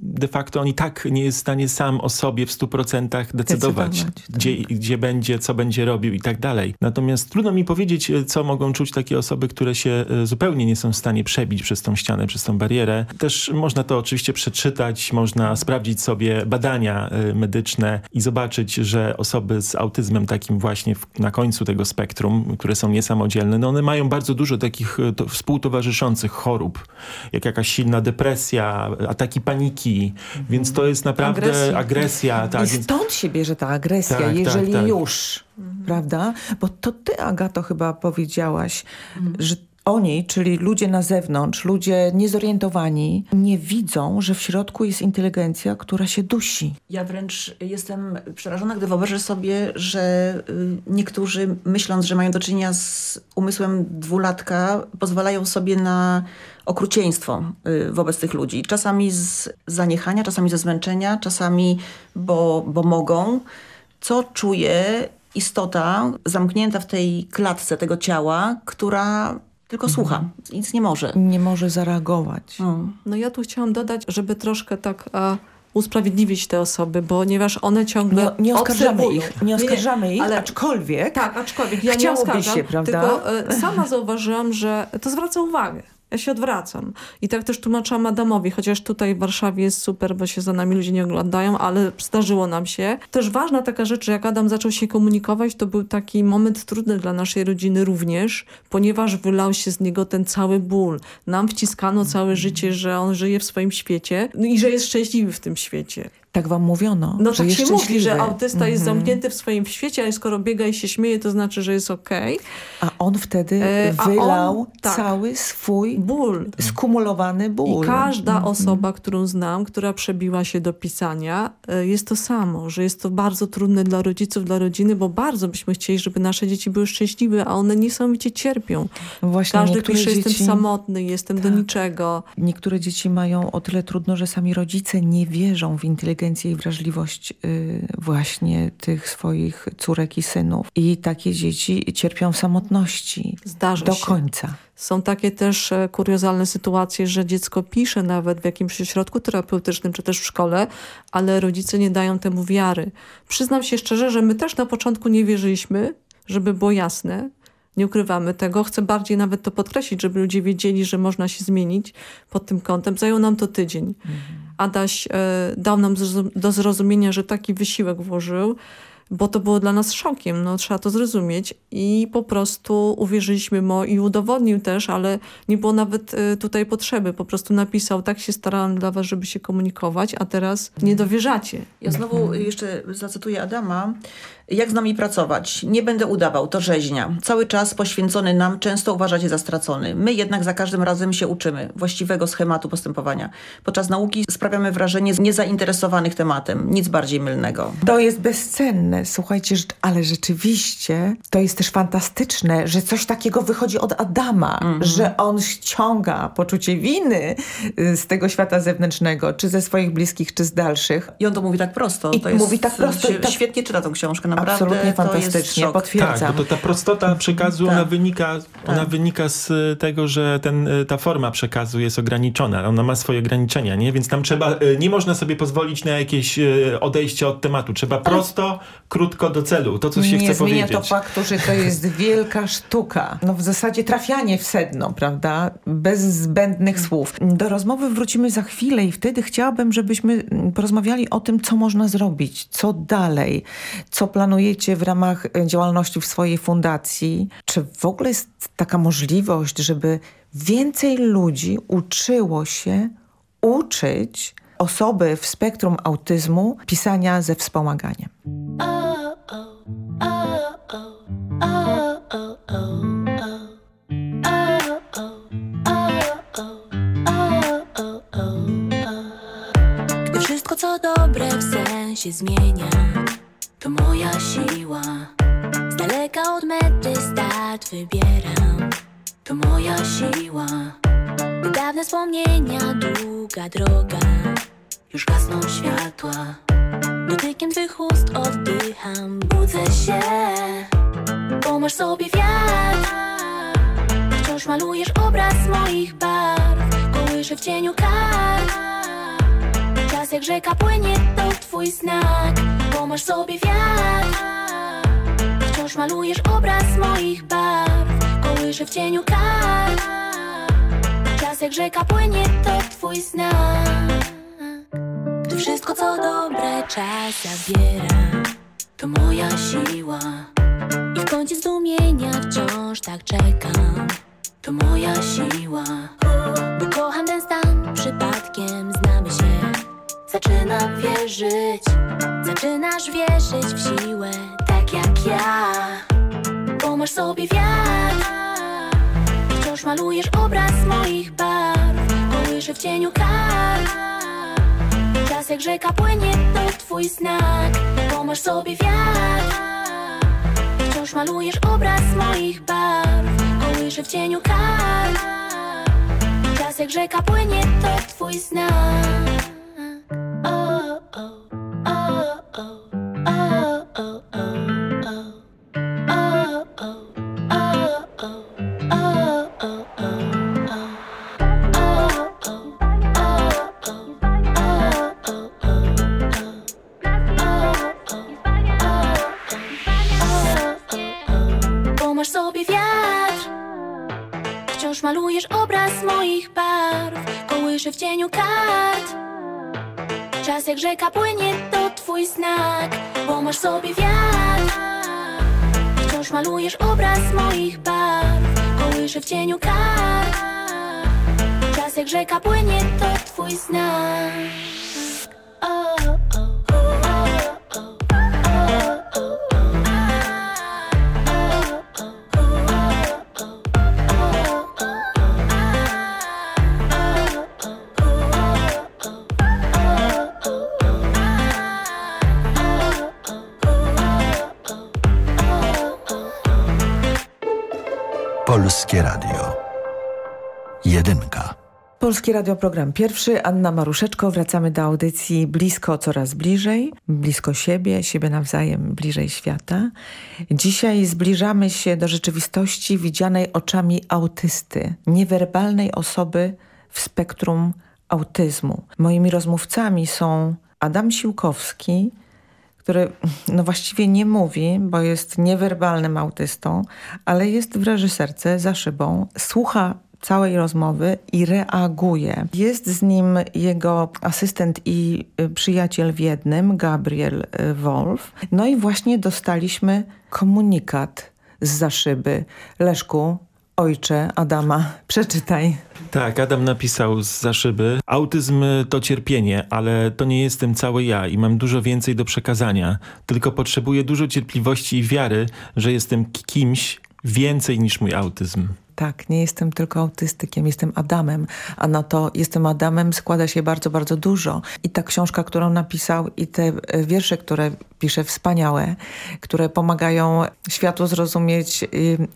de facto on i tak nie jest w stanie sam o sobie w 100% decydować, Decydować, gdzie, gdzie będzie, co będzie robił i tak dalej. Natomiast trudno mi powiedzieć, co mogą czuć takie osoby, które się zupełnie nie są w stanie przebić przez tą ścianę, przez tą barierę. Też można to oczywiście przeczytać, można sprawdzić sobie badania medyczne i zobaczyć, że osoby z autyzmem takim właśnie w, na końcu tego spektrum, które są niesamodzielne, no one mają bardzo dużo takich to, współtowarzyszących chorób, jak jakaś silna depresja, ataki paniki, mhm. więc to jest naprawdę agresja. agresja tak, I stąd więc... się bierze ta agresja, tak, jeżeli tak, tak. już, mhm. prawda? Bo to ty, Agato, chyba powiedziałaś, mhm. że oni, czyli ludzie na zewnątrz, ludzie niezorientowani, nie widzą, że w środku jest inteligencja, która się dusi. Ja wręcz jestem przerażona, gdy wyobrażę sobie, że niektórzy, myśląc, że mają do czynienia z umysłem dwulatka, pozwalają sobie na okrucieństwo wobec tych ludzi. Czasami z zaniechania, czasami ze zmęczenia, czasami bo, bo mogą. Co czuje istota zamknięta w tej klatce tego ciała, która tylko słucha, mhm. nic nie może. Nie może zareagować. No, no ja tu chciałam dodać, żeby troszkę tak a, usprawiedliwić te osoby, ponieważ one ciągle Nie, nie oskarżamy obserwują. ich, nie oskarżamy nie, ich, ale, aczkolwiek Tak, aczkolwiek ja nie oskarżam, się, prawda? tylko e, sama zauważyłam, że to zwraca uwagę. Ja się odwracam. I tak też tłumaczyłam Adamowi, chociaż tutaj w Warszawie jest super, bo się za nami ludzie nie oglądają, ale zdarzyło nam się. Też ważna taka rzecz, że jak Adam zaczął się komunikować, to był taki moment trudny dla naszej rodziny również, ponieważ wylał się z niego ten cały ból. Nam wciskano całe życie, że on żyje w swoim świecie no i że jest szczęśliwy w tym świecie. Tak wam mówiono, No tak się mówi, że autysta mhm. jest zamknięty w swoim świecie, ale skoro biega i się śmieje, to znaczy, że jest okej. Okay. A on wtedy e, wylał on, tak, cały swój ból. skumulowany ból. I każda mhm. osoba, którą znam, która przebiła się do pisania, jest to samo, że jest to bardzo trudne dla rodziców, dla rodziny, bo bardzo byśmy chcieli, żeby nasze dzieci były szczęśliwe, a one niesamowicie cierpią. Właśnie Każdy pisze, dzieci... jestem samotny, jestem tak. do niczego. Niektóre dzieci mają o tyle trudno, że sami rodzice nie wierzą w inteligencję i wrażliwość właśnie tych swoich córek i synów. I takie dzieci cierpią w samotności Zdarza do się. końca. Są takie też kuriozalne sytuacje, że dziecko pisze nawet w jakimś ośrodku terapeutycznym, czy też w szkole, ale rodzice nie dają temu wiary. Przyznam się szczerze, że my też na początku nie wierzyliśmy, żeby było jasne, nie ukrywamy tego. Chcę bardziej nawet to podkreślić, żeby ludzie wiedzieli, że można się zmienić pod tym kątem. Zajął nam to tydzień. Mhm. Adaś e, dał nam do zrozumienia, że taki wysiłek włożył, bo to było dla nas szokiem, no trzeba to zrozumieć. I po prostu uwierzyliśmy mu i udowodnił też, ale nie było nawet y, tutaj potrzeby, po prostu napisał, tak się starałem dla was, żeby się komunikować, a teraz nie dowierzacie. Ja znowu jeszcze zacytuję Adama, jak z nami pracować? Nie będę udawał, to rzeźnia. Cały czas poświęcony nam często uważacie za stracony. My jednak za każdym razem się uczymy właściwego schematu postępowania. Podczas nauki sprawiamy wrażenie niezainteresowanych tematem. Nic bardziej mylnego. To jest bezcenne, słuchajcie, ale rzeczywiście to jest też fantastyczne, że coś takiego wychodzi od Adama, -hmm. że on ściąga poczucie winy y, z tego świata zewnętrznego, czy ze swoich bliskich, czy z dalszych. I on to mówi tak prosto. I to mówi tak prosto. I tak... Świetnie czyta tą książkę naprawdę Absolutnie fantastycznie, potwierdzam. Tak, bo to ta prostota przekazu, tak. ona, wynika, ona tak. wynika z tego, że ten, ta forma przekazu jest ograniczona. Ona ma swoje ograniczenia, nie? Więc tam trzeba, nie można sobie pozwolić na jakieś odejście od tematu. Trzeba prosto, krótko do celu. To, co się nie chce powiedzieć. Nie zmienia to faktu, że to jest wielka sztuka. No w zasadzie trafianie w sedno, prawda? Bez zbędnych słów. Do rozmowy wrócimy za chwilę i wtedy chciałabym, żebyśmy porozmawiali o tym, co można zrobić, co dalej, co planujecie w ramach e, działalności w swojej fundacji? Czy w ogóle jest taka możliwość, żeby więcej ludzi uczyło się uczyć osoby w spektrum autyzmu pisania ze wspomaganiem? Gdy wszystko co dobre w sensie zmienia to moja siła. Z daleka od mety start wybieram. To moja siła. Gdy dawne wspomnienia, długa droga. Już gasną światła. Dotykiem twych ust oddycham. Budzę się. Bo masz sobie wiatr. Wciąż malujesz obraz moich barw. Kołyszę w cieniu kar Czas jak rzeka płynie, to twój znak. Bo masz sobie wiatr. Wciąż malujesz obraz moich barw. Kołyszę w cieniu kar Czas jak rzeka płynie, to twój znak. Gdy wszystko co dobre czas zabiera To moja siła. I w kącie zdumienia wciąż tak czekam. To moja siła. Bo kocham ten stan, przypadkiem Wierzyć, zaczynasz wierzyć w siłę, tak jak ja. Bo masz sobie wiatr, wciąż malujesz obraz moich barw. Kołyszę w cieniu kar, czas jak rzeka płynie, to twój znak. Bo masz sobie wiatr, wciąż malujesz obraz moich barw. Kołyszę w cieniu kar, czas jak rzeka płynie, to twój znak. Rzeka płynie, to twój znak Bo masz sobie wiatr. Wciąż malujesz obraz moich barw Kołyszę w cieniu kart. Czas jak rzeka płynie, to twój znak Polskie Radio Program Pierwszy. Anna Maruszeczko. Wracamy do audycji Blisko coraz bliżej. Blisko siebie, siebie nawzajem, bliżej świata. Dzisiaj zbliżamy się do rzeczywistości widzianej oczami autysty. Niewerbalnej osoby w spektrum autyzmu. Moimi rozmówcami są Adam Siłkowski, który no właściwie nie mówi, bo jest niewerbalnym autystą, ale jest w reżyserce za szybą, słucha całej rozmowy i reaguje. Jest z nim jego asystent i y, przyjaciel w jednym, Gabriel y, Wolf. No i właśnie dostaliśmy komunikat z za szyby. Leszku, ojcze Adama, przeczytaj. Tak, Adam napisał z za szyby. Autyzm to cierpienie, ale to nie jestem cały ja i mam dużo więcej do przekazania. Tylko potrzebuję dużo cierpliwości i wiary, że jestem kimś więcej niż mój autyzm. Tak, nie jestem tylko autystykiem, jestem Adamem, a na to jestem Adamem składa się bardzo, bardzo dużo. I ta książka, którą napisał i te e, wiersze, które pisze, wspaniałe, które pomagają światu zrozumieć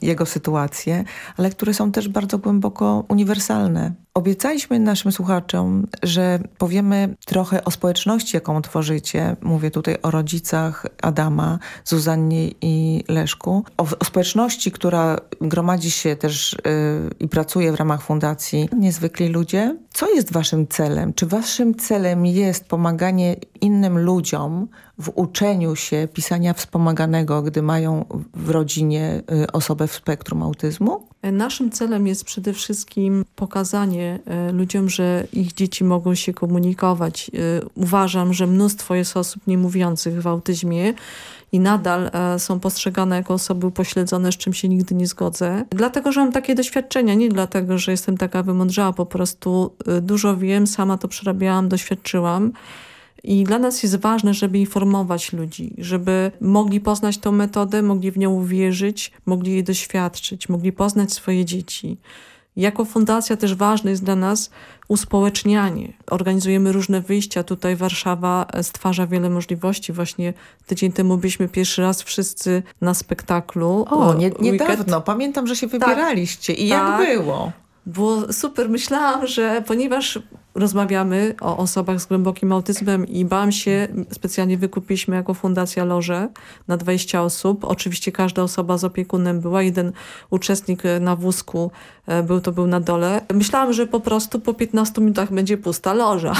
jego sytuację, ale które są też bardzo głęboko uniwersalne. Obiecaliśmy naszym słuchaczom, że powiemy trochę o społeczności, jaką tworzycie. Mówię tutaj o rodzicach Adama, Zuzannie i Leszku. O, o społeczności, która gromadzi się też yy, i pracuje w ramach fundacji Niezwykli Ludzie. Co jest waszym celem? Czy waszym celem jest pomaganie innym ludziom w uczeniu się pisania wspomaganego, gdy mają w rodzinie y, osobę w spektrum autyzmu? Naszym celem jest przede wszystkim pokazanie y, ludziom, że ich dzieci mogą się komunikować. Y, uważam, że mnóstwo jest osób niemówiących w autyzmie i nadal są postrzegane jako osoby upośledzone, z czym się nigdy nie zgodzę. Dlatego, że mam takie doświadczenia, nie dlatego, że jestem taka wymądrzała, po prostu dużo wiem, sama to przerabiałam, doświadczyłam. I dla nas jest ważne, żeby informować ludzi, żeby mogli poznać tą metodę, mogli w nią uwierzyć, mogli jej doświadczyć, mogli poznać swoje dzieci. Jako fundacja też ważne jest dla nas uspołecznianie. Organizujemy różne wyjścia. Tutaj Warszawa stwarza wiele możliwości. Właśnie tydzień temu byliśmy pierwszy raz wszyscy na spektaklu. O, nie, niedawno. Pamiętam, że się tak. wybieraliście. Tak, I jak tak. było? Było super. Myślałam, że ponieważ rozmawiamy o osobach z głębokim autyzmem i bałam się, specjalnie wykupiliśmy jako Fundacja Loże na 20 osób. Oczywiście każda osoba z opiekunem była. Jeden uczestnik na wózku e, był, to był na dole. Myślałam, że po prostu po 15 minutach będzie pusta loża.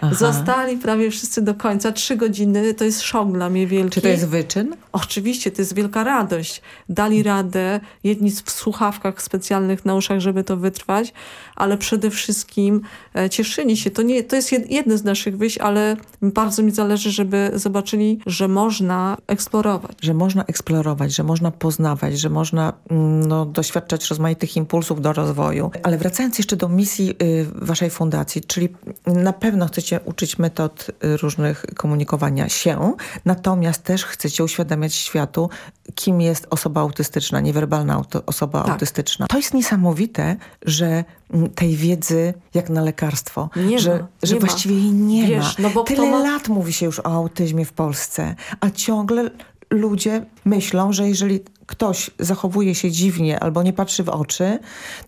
Aha. Zostali prawie wszyscy do końca. Trzy godziny to jest szok dla mnie wielki. Czy to jest wyczyn? Oczywiście, to jest wielka radość. Dali radę, jedni w słuchawkach specjalnych na uszach, żeby to wytrwać, ale przede wszystkim e, cieszyli się. To, nie, to jest jedno z naszych wyjść, ale bardzo mi zależy, żeby zobaczyli, że można eksplorować. Że można eksplorować, że można poznawać, że można mm, no, doświadczać rozmaitych impulsów do rozwoju. Ale wracając jeszcze do misji y, waszej fundacji, czyli na pewno chcecie uczyć metod y, różnych komunikowania się, natomiast też chcecie uświadamiać światu, kim jest osoba autystyczna, niewerbalna osoba tak. autystyczna. To jest niesamowite, że mm, tej wiedzy jak na lekarstwo, nie że, ma, że nie właściwie jej nie Wiesz, ma. No Tyle ma... lat mówi się już o autyzmie w Polsce, a ciągle ludzie myślą, że jeżeli ktoś zachowuje się dziwnie albo nie patrzy w oczy,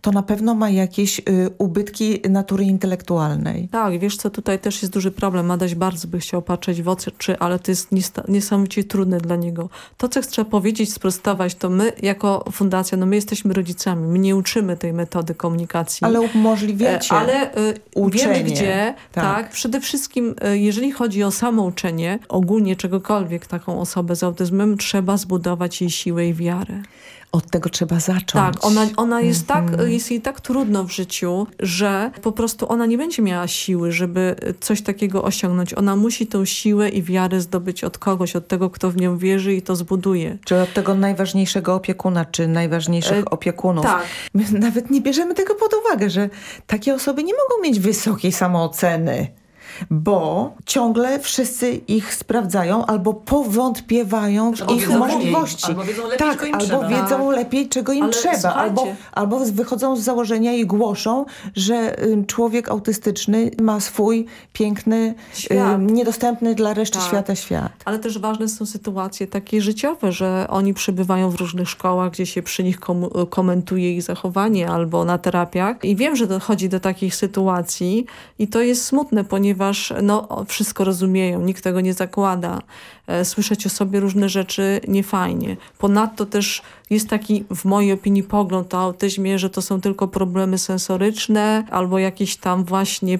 to na pewno ma jakieś y, ubytki natury intelektualnej. Tak, wiesz co, tutaj też jest duży problem. Adaś bardzo by chciał patrzeć w oczy, ale to jest niesamowicie trudne dla niego. To, co chcę powiedzieć, sprostować, to my jako fundacja, no my jesteśmy rodzicami, my nie uczymy tej metody komunikacji. Ale umożliwiacie e, Ale y, uczenie. wiemy gdzie, tak. tak. Przede wszystkim, y, jeżeli chodzi o samouczenie, ogólnie czegokolwiek taką osobę z autyzmem, trzeba zbudować jej siłę i wiarę. Od tego trzeba zacząć. Tak, ona, ona jest, mm -hmm. tak, jest jej tak trudno w życiu, że po prostu ona nie będzie miała siły, żeby coś takiego osiągnąć. Ona musi tą siłę i wiarę zdobyć od kogoś, od tego, kto w nią wierzy i to zbuduje. Czy od tego najważniejszego opiekuna, czy najważniejszych e, opiekunów. Tak. My nawet nie bierzemy tego pod uwagę, że takie osoby nie mogą mieć wysokiej samooceny bo ciągle wszyscy ich sprawdzają albo powątpiewają w albo ich możliwości. Albo wiedzą lepiej, tak, czego im albo trzeba. wiedzą lepiej, czego im Ale trzeba. Albo, albo wychodzą z założenia i głoszą, że y, człowiek autystyczny ma swój piękny, y, niedostępny dla reszty tak. świata świat. Ale też ważne są sytuacje takie życiowe, że oni przebywają w różnych szkołach, gdzie się przy nich kom komentuje ich zachowanie albo na terapiach. I wiem, że dochodzi do takich sytuacji i to jest smutne, ponieważ ponieważ no, wszystko rozumieją, nikt tego nie zakłada. E, słyszeć o sobie różne rzeczy niefajnie. Ponadto też jest taki w mojej opinii pogląd o autyzmie, że to są tylko problemy sensoryczne albo jakieś tam właśnie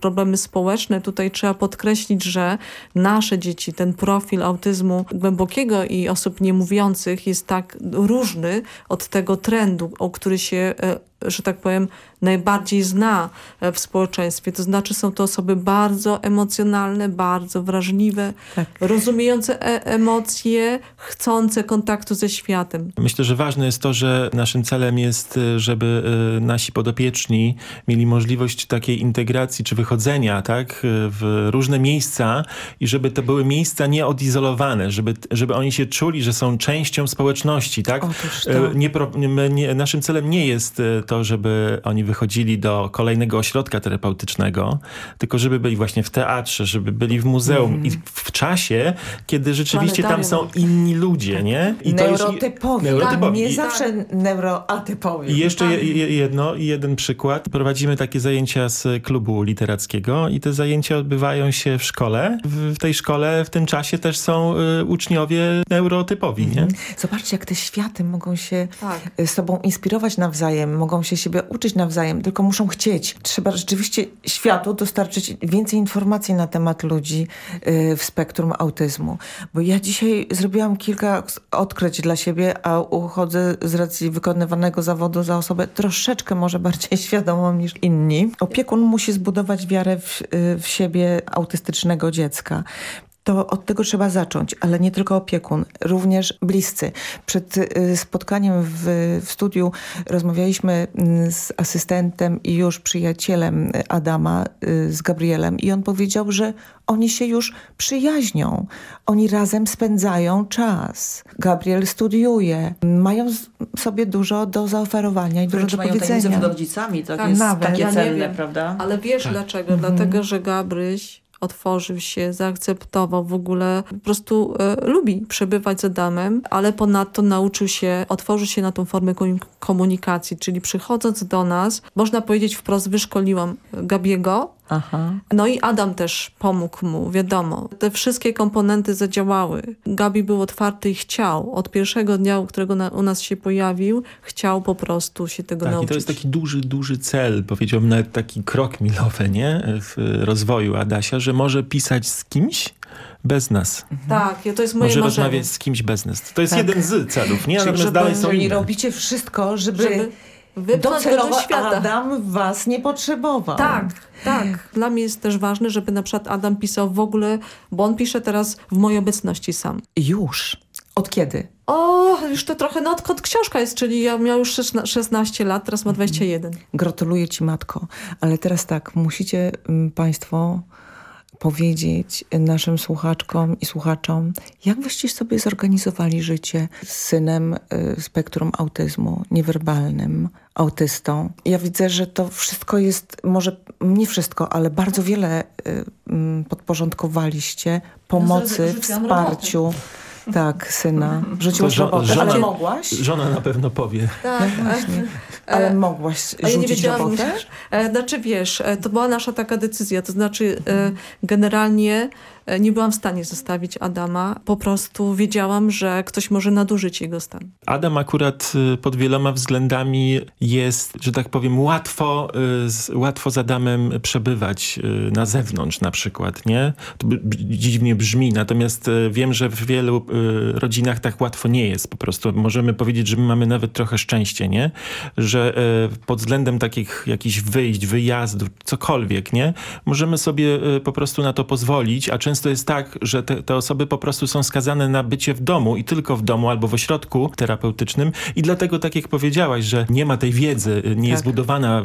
problemy społeczne. Tutaj trzeba podkreślić, że nasze dzieci, ten profil autyzmu głębokiego i osób niemówiących jest tak różny od tego trendu, o który się e, że tak powiem, najbardziej zna e, w społeczeństwie. To znaczy są to osoby bardzo emocjonalne, bardzo wrażliwe, tak. E emocje, chcące kontaktu ze światem. Myślę, że ważne jest to, że naszym celem jest, e, żeby e, nasi podopieczni mieli możliwość takiej integracji czy wychodzenia tak, w różne miejsca i żeby to były miejsca nieodizolowane, żeby, żeby oni się czuli, że są częścią społeczności. Tak? Nie, nie, naszym celem nie jest to, żeby oni wychodzili do kolejnego ośrodka terapeutycznego, tylko żeby byli właśnie w teatrze, żeby byli w muzeum mm. i w czasie, kiedy rzeczywiście tam są inni ludzie, nie? I neurotypowi, jest, neurotypowi. nie zawsze neuroatypowi. I jeszcze je, jedno, jeden przykład. Prowadzimy takie zajęcia z klubu literackiego i te zajęcia odbywają się w szkole. W, w tej szkole w tym czasie też są y, uczniowie neurotypowi, nie? Mhm. Zobaczcie, jak te światy mogą się tak. Y, sobą inspirować nawzajem, mogą się siebie uczyć nawzajem, tylko muszą chcieć. Trzeba rzeczywiście światu dostarczyć więcej informacji na temat ludzi y, w spektrum autyzmu. Bo ja dzisiaj zrobiłam kilka odkryć dla siebie, a uchodzę z racji wykonywanego zawodu za osobę troszeczkę może bardziej świadomą niż inni. Opiekun musi zbudować wiarę w, w siebie autystycznego dziecka to od tego trzeba zacząć, ale nie tylko opiekun, również bliscy. Przed y, spotkaniem w, w, studiu rozmawialiśmy mm, z asystentem i już przyjacielem Adama, y, z Gabrielem i on powiedział, że oni się już przyjaźnią. Oni razem spędzają czas. Gabriel studiuje. Mają sobie dużo do zaoferowania i dużo do mają powiedzenia. Mają rodzicami, to tak, jest Nawet. takie ja cenne, prawda? Ale wiesz tak. dlaczego? Mhm. Dlatego, że Gabryś otworzył się, zaakceptował, w ogóle. Po prostu e, lubi przebywać z Adamem, ale ponadto nauczył się, otworzył się na tą formę komunikacji, czyli przychodząc do nas, można powiedzieć wprost, wyszkoliłam Gabiego, Aha. No i Adam też pomógł mu, wiadomo. Te wszystkie komponenty zadziałały. Gabi był otwarty i chciał. Od pierwszego dnia, którego na, u nas się pojawił, chciał po prostu się tego tak, nauczyć. I to jest taki duży, duży cel, powiedziałbym nawet taki krok milowy, nie? W rozwoju Adasia, że może pisać z kimś, bez nas. Mhm. Tak, to jest moje Może marzenie. rozmawiać z kimś bez nas. To jest tak. jeden z celów, nie? Ale dalej są inne. robicie wszystko, żeby, żeby docelowo do świata. Adam was nie potrzebował. Tak, tak. Dla mnie jest też ważne, żeby na przykład Adam pisał w ogóle, bo on pisze teraz w mojej obecności sam. Już? Od kiedy? O, już to trochę, no odkąd książka jest, czyli ja miał już 16 lat, teraz ma 21. Mhm. Gratuluję ci matko, ale teraz tak, musicie mm, państwo powiedzieć naszym słuchaczkom i słuchaczom, jak wyście sobie zorganizowali życie z synem y, spektrum autyzmu, niewerbalnym, autystą. Ja widzę, że to wszystko jest, może nie wszystko, ale bardzo wiele y, mm, podporządkowaliście pomocy, wsparciu. Tak, syna. Rzuciłaś żo robotę, żona, ale mogłaś? Żona na pewno powie. Tak, no właśnie. Ale e, mogłaś rzucić ja robotę? E, znaczy wiesz, e, to była nasza taka decyzja, to znaczy generalnie E, nie byłam w stanie zostawić Adama. Po prostu wiedziałam, że ktoś może nadużyć jego stan. Adam akurat y, pod wieloma względami jest, że tak powiem, łatwo, y, łatwo z Adamem przebywać y, na zewnątrz na przykład, nie? To dziwnie brzmi, natomiast wiem, że w wielu rodzinach tak łatwo nie jest po prostu. Możemy powiedzieć, że my mamy nawet trochę szczęście, nie? Że pod względem takich jakichś wyjść, wyjazdów, cokolwiek, nie? Możemy sobie po prostu na to pozwolić, a często często jest tak, że te, te, osoby po prostu są skazane na bycie w domu i tylko w domu albo w ośrodku terapeutycznym i dlatego, tak jak powiedziałaś, że nie ma tej wiedzy, nie tak. jest budowana y,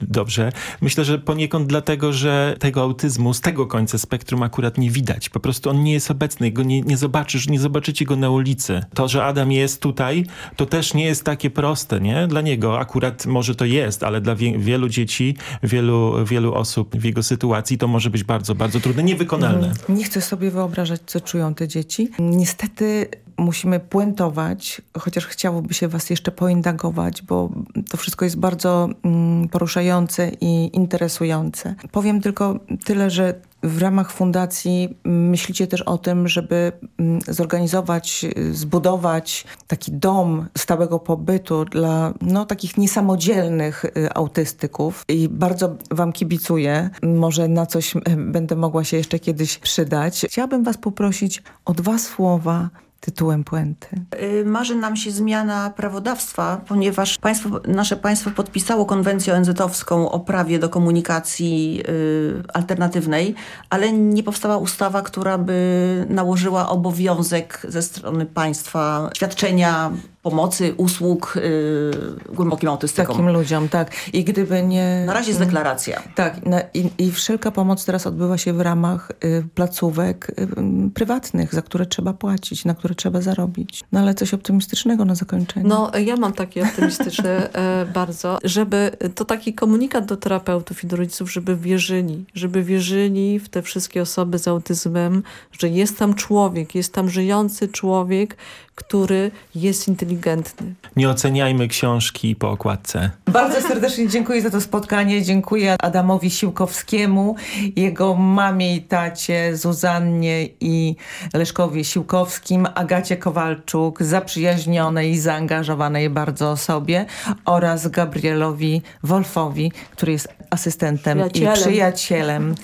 dobrze. Myślę, że poniekąd dlatego, że tego autyzmu z tego końca spektrum akurat nie widać. Po prostu on nie jest obecny, go nie, nie zobaczysz, nie zobaczycie go na ulicy. To, że Adam jest tutaj, to też nie jest takie proste, nie? Dla niego akurat może to jest, ale dla wie, wielu dzieci, wielu, wielu osób w jego sytuacji to może być bardzo, bardzo trudne, niewykonalne. Nie chcę sobie wyobrażać, co czują te dzieci. Niestety musimy puentować, chociaż chciałoby się was jeszcze poindagować, bo to wszystko jest bardzo mm, poruszające i interesujące. Powiem tylko tyle, że w ramach fundacji myślicie też o tym, żeby mm, zorganizować, zbudować taki dom stałego pobytu dla no, takich niesamodzielnych y, autystyków i bardzo wam kibicuję. Może na coś będę mogła się jeszcze kiedyś przydać. Chciałabym was poprosić o dwa słowa tytułem puenty? Y, marzy nam się zmiana prawodawstwa, ponieważ państwo, nasze państwo podpisało konwencję ONZ-owską o prawie do komunikacji y, alternatywnej, ale nie powstała ustawa, która by nałożyła obowiązek ze strony państwa świadczenia pomocy, usług yy, głębokim autystykom. Takim ludziom, tak. I gdyby nie... Na razie jest deklaracja. Tak. Na, i, I wszelka pomoc teraz odbywa się w ramach y, placówek y, prywatnych, za które trzeba płacić, na które trzeba zarobić. No ale coś optymistycznego na zakończenie. No ja mam takie optymistyczne e, bardzo, żeby to taki komunikat do terapeutów i do rodziców, żeby wierzyli, żeby wierzyli w te wszystkie osoby z autyzmem, że jest tam człowiek, jest tam żyjący człowiek, który jest inteligentny. Nie oceniajmy książki po okładce. Bardzo serdecznie dziękuję za to spotkanie. Dziękuję Adamowi Siłkowskiemu, jego mamie i tacie Zuzannie i Leszkowi Siłkowskim, Agacie Kowalczuk, zaprzyjaźnionej i zaangażowanej bardzo osobie oraz Gabrielowi Wolfowi, który jest asystentem przyjacielem. i przyjacielem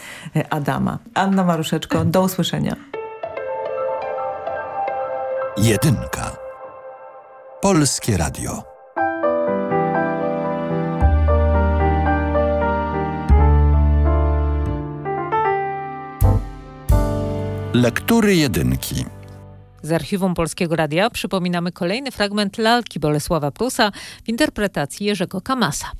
Adama. Anna Maruszeczko, do usłyszenia. Jedynka. Polskie Radio. Lektury jedynki. Z archiwum Polskiego Radia przypominamy kolejny fragment lalki Bolesława Prusa w interpretacji Jerzego Kamasa.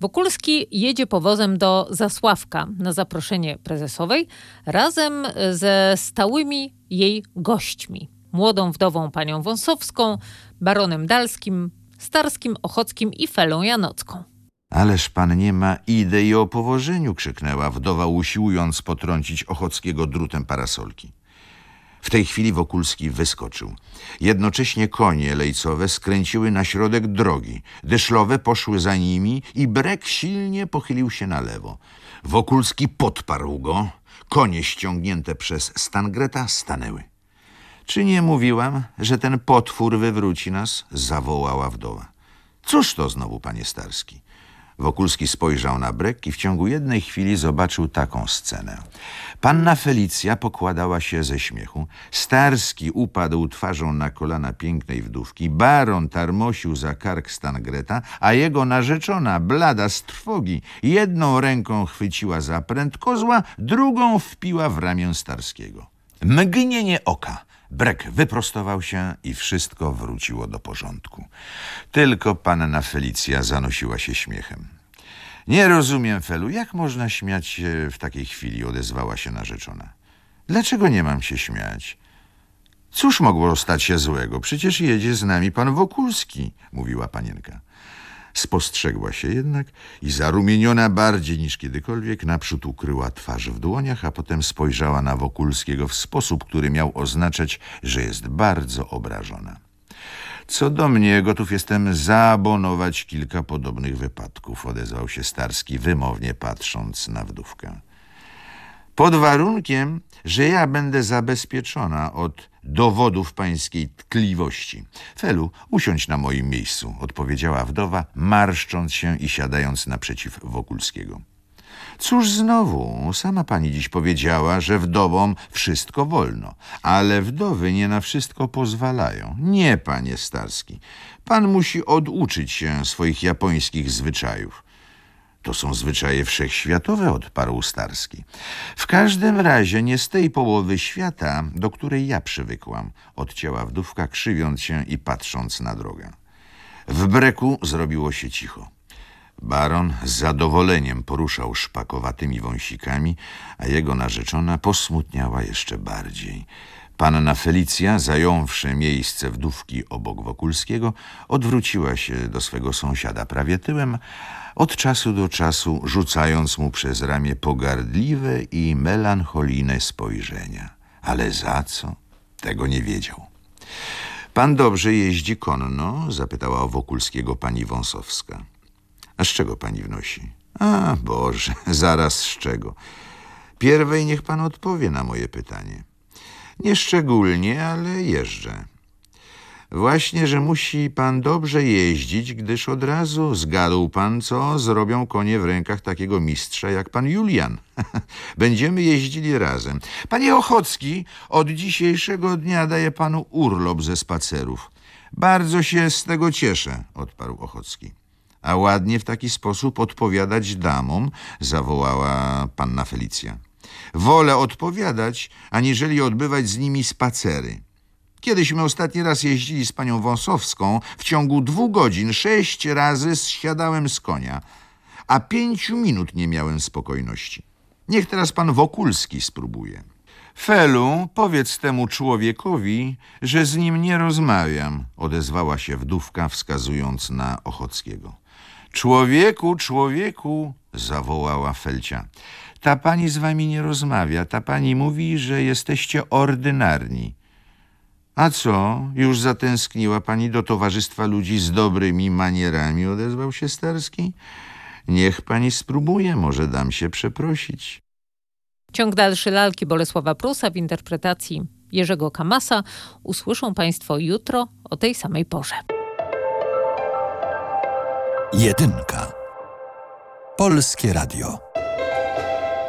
Wokulski jedzie powozem do Zasławka na zaproszenie prezesowej razem ze stałymi jej gośćmi młodą wdową panią Wąsowską, baronem Dalskim, Starskim, Ochockim i Felą Janocką. Ależ pan nie ma idei o powożeniu, krzyknęła wdowa, usiłując potrącić Ochockiego drutem parasolki. W tej chwili Wokulski wyskoczył. Jednocześnie konie lejcowe skręciły na środek drogi. Dyszlowe poszły za nimi i brek silnie pochylił się na lewo. Wokulski podparł go. Konie ściągnięte przez Stangreta stanęły. Czy nie mówiłam, że ten potwór wywróci nas? Zawołała wdowa. Cóż to znowu, panie Starski? Wokulski spojrzał na brek i w ciągu jednej chwili zobaczył taką scenę. Panna Felicja pokładała się ze śmiechu. Starski upadł twarzą na kolana pięknej wdówki. Baron tarmosił za kark Stangreta, a jego narzeczona, blada z trwogi, jedną ręką chwyciła za pręt kozła, drugą wpiła w ramię Starskiego. Mgnienie oka. Brek wyprostował się i wszystko wróciło do porządku. Tylko panna Felicja zanosiła się śmiechem. Nie rozumiem, Felu, jak można śmiać się w takiej chwili, odezwała się narzeczona. Dlaczego nie mam się śmiać? Cóż mogło stać się złego? Przecież jedzie z nami pan Wokulski, mówiła panienka. Spostrzegła się jednak i zarumieniona bardziej niż kiedykolwiek naprzód ukryła twarz w dłoniach, a potem spojrzała na Wokulskiego w sposób, który miał oznaczać, że jest bardzo obrażona. Co do mnie, gotów jestem zaabonować kilka podobnych wypadków, odezwał się Starski, wymownie patrząc na wdówkę. Pod warunkiem, że ja będę zabezpieczona od dowodów pańskiej tkliwości. Felu, usiądź na moim miejscu, odpowiedziała wdowa, marszcząc się i siadając naprzeciw Wokulskiego. Cóż znowu, sama pani dziś powiedziała, że wdowom wszystko wolno, ale wdowy nie na wszystko pozwalają. Nie, panie Starski, pan musi oduczyć się swoich japońskich zwyczajów. To są zwyczaje wszechświatowe, odparł Starski. W każdym razie nie z tej połowy świata, do której ja przywykłam, odcięła wdówka, krzywiąc się i patrząc na drogę. W breku zrobiło się cicho. Baron z zadowoleniem poruszał szpakowatymi wąsikami, a jego narzeczona posmutniała jeszcze bardziej. Panna Felicja, zająwszy miejsce wdówki obok Wokulskiego, odwróciła się do swego sąsiada prawie tyłem, od czasu do czasu rzucając mu przez ramię pogardliwe i melancholijne spojrzenia. Ale za co? Tego nie wiedział. Pan dobrze jeździ konno? Zapytała o Wokulskiego pani Wąsowska. A z czego pani wnosi? A, Boże, zaraz z czego. Pierwej niech pan odpowie na moje pytanie. Nieszczególnie, ale jeżdżę. Właśnie, że musi pan dobrze jeździć, gdyż od razu zgadł pan, co zrobią konie w rękach takiego mistrza jak pan Julian. Będziemy jeździli razem. Panie Ochocki, od dzisiejszego dnia daję panu urlop ze spacerów. Bardzo się z tego cieszę, odparł Ochocki. A ładnie w taki sposób odpowiadać damom, zawołała panna Felicja. Wolę odpowiadać, aniżeli odbywać z nimi spacery. Kiedyśmy ostatni raz jeździli z panią Wąsowską. W ciągu dwóch godzin sześć razy zsiadałem z konia, a pięciu minut nie miałem spokojności. Niech teraz pan Wokulski spróbuje. Felu, powiedz temu człowiekowi, że z nim nie rozmawiam, odezwała się wdówka, wskazując na Ochockiego. Człowieku, człowieku, zawołała Felcia. Ta pani z wami nie rozmawia. Ta pani mówi, że jesteście ordynarni. A co? Już zatęskniła pani do towarzystwa ludzi z dobrymi manierami, odezwał się Starski. Niech pani spróbuje, może dam się przeprosić. Ciąg dalszy lalki Bolesława Prusa w interpretacji Jerzego Kamasa usłyszą Państwo jutro o tej samej porze. Jedynka. Polskie Radio.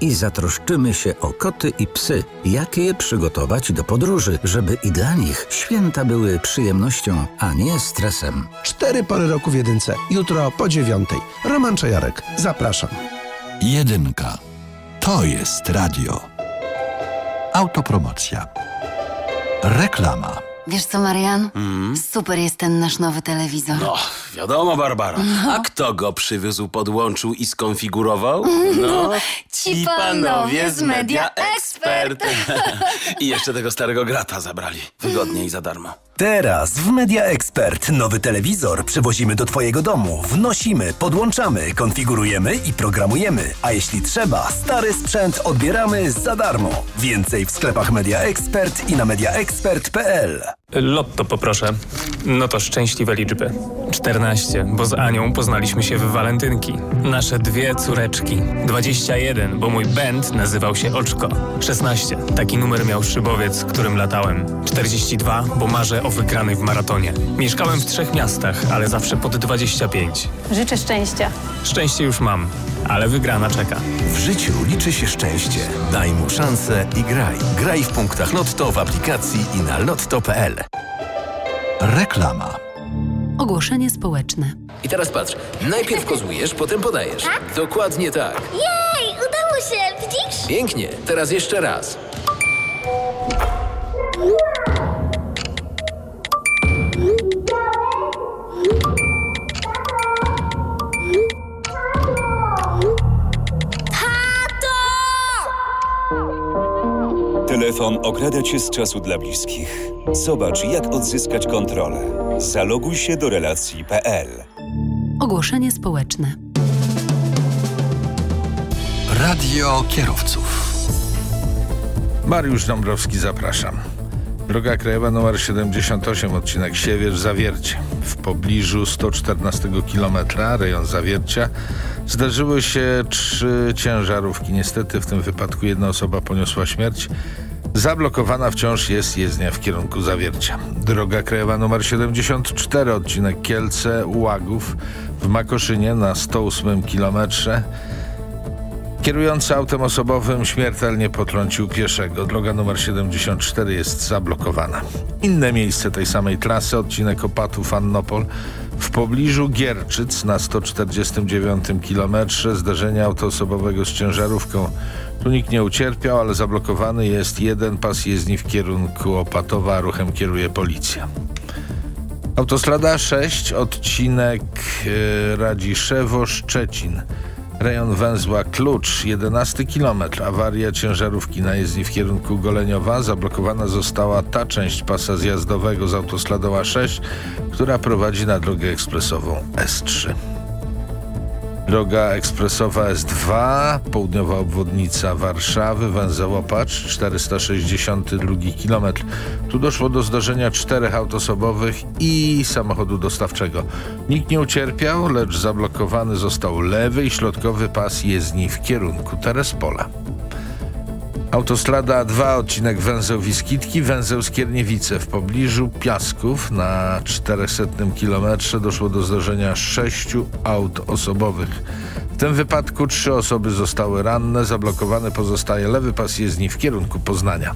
I zatroszczymy się o koty i psy, jak je przygotować do podróży, żeby i dla nich święta były przyjemnością, a nie stresem. Cztery pory roku w jedynce. Jutro po dziewiątej. Roman Czajarek. Zapraszam. Jedynka. To jest radio. Autopromocja. Reklama. Wiesz co, Marian? Super jest ten nasz nowy telewizor. No, wiadomo, Barbara. A kto go przywiózł, podłączył i skonfigurował? No, ci panowie z Media Expert. I jeszcze tego starego grata zabrali. Wygodnie i za darmo. Teraz w Media Expert nowy telewizor przywozimy do Twojego domu, wnosimy, podłączamy, konfigurujemy i programujemy. A jeśli trzeba, stary sprzęt odbieramy za darmo. Więcej w sklepach Media Expert i na mediaexpert.pl. Lotto poproszę. No to szczęśliwe liczby. 14, bo z Anią poznaliśmy się w walentynki. Nasze dwie córeczki. 21, bo mój band nazywał się Oczko. 16, taki numer miał szybowiec, którym latałem. 42, bo marzę o wygranej w maratonie. Mieszkałem w trzech miastach, ale zawsze pod 25. Życzę szczęścia. Szczęście już mam, ale wygrana czeka. W życiu liczy się szczęście. Daj mu szansę i graj. Graj w punktach Lotto w aplikacji i na lotto.pl. Reklama. Ogłoszenie społeczne. I teraz patrz, najpierw kozujesz, potem podajesz. Tak? Dokładnie tak. Jej, udało się, widzisz? Pięknie, teraz jeszcze raz. Telefon okrada cię z czasu dla bliskich. Zobacz, jak odzyskać kontrolę. Zaloguj się do relacji.pl. Ogłoszenie społeczne. Radio kierowców. Mariusz Dąbrowski, zapraszam. Droga krajowa nr 78, odcinek Siewierz-Zawiercie. W pobliżu 114 km, rejon Zawiercia, zdarzyły się trzy ciężarówki. Niestety w tym wypadku jedna osoba poniosła śmierć. Zablokowana wciąż jest jezdnia w kierunku Zawiercia. Droga krajowa nr 74, odcinek Kielce-Łagów w Makoszynie na 108 kilometrze. Kierujący autem osobowym śmiertelnie potrącił pieszego. Droga numer 74 jest zablokowana. Inne miejsce tej samej trasy, odcinek Opatów-Annopol w pobliżu Gierczyc na 149 km zdarzenia autoosobowego z ciężarówką. Tu nikt nie ucierpiał, ale zablokowany jest jeden pas jezdni w kierunku Opatowa, ruchem kieruje policja. Autostrada 6, odcinek e, Radziszewo-Szczecin Rejon węzła Klucz, 11 km. Awaria ciężarówki na jezdni w kierunku Goleniowa. Zablokowana została ta część pasa zjazdowego z autostradą A6, która prowadzi na drogę ekspresową S3. Droga ekspresowa S2, południowa obwodnica Warszawy, węzeł Opacz, 462 km. Tu doszło do zdarzenia czterech autosobowych i samochodu dostawczego. Nikt nie ucierpiał, lecz zablokowany został lewy i środkowy pas jezdni w kierunku Terespola. Autostrada A2, odcinek węzeł Wiskitki, węzeł Skierniewice. W pobliżu Piasków na 400 kilometrze doszło do zdarzenia sześciu aut osobowych. W tym wypadku trzy osoby zostały ranne. Zablokowany pozostaje lewy pas jezdni w kierunku Poznania.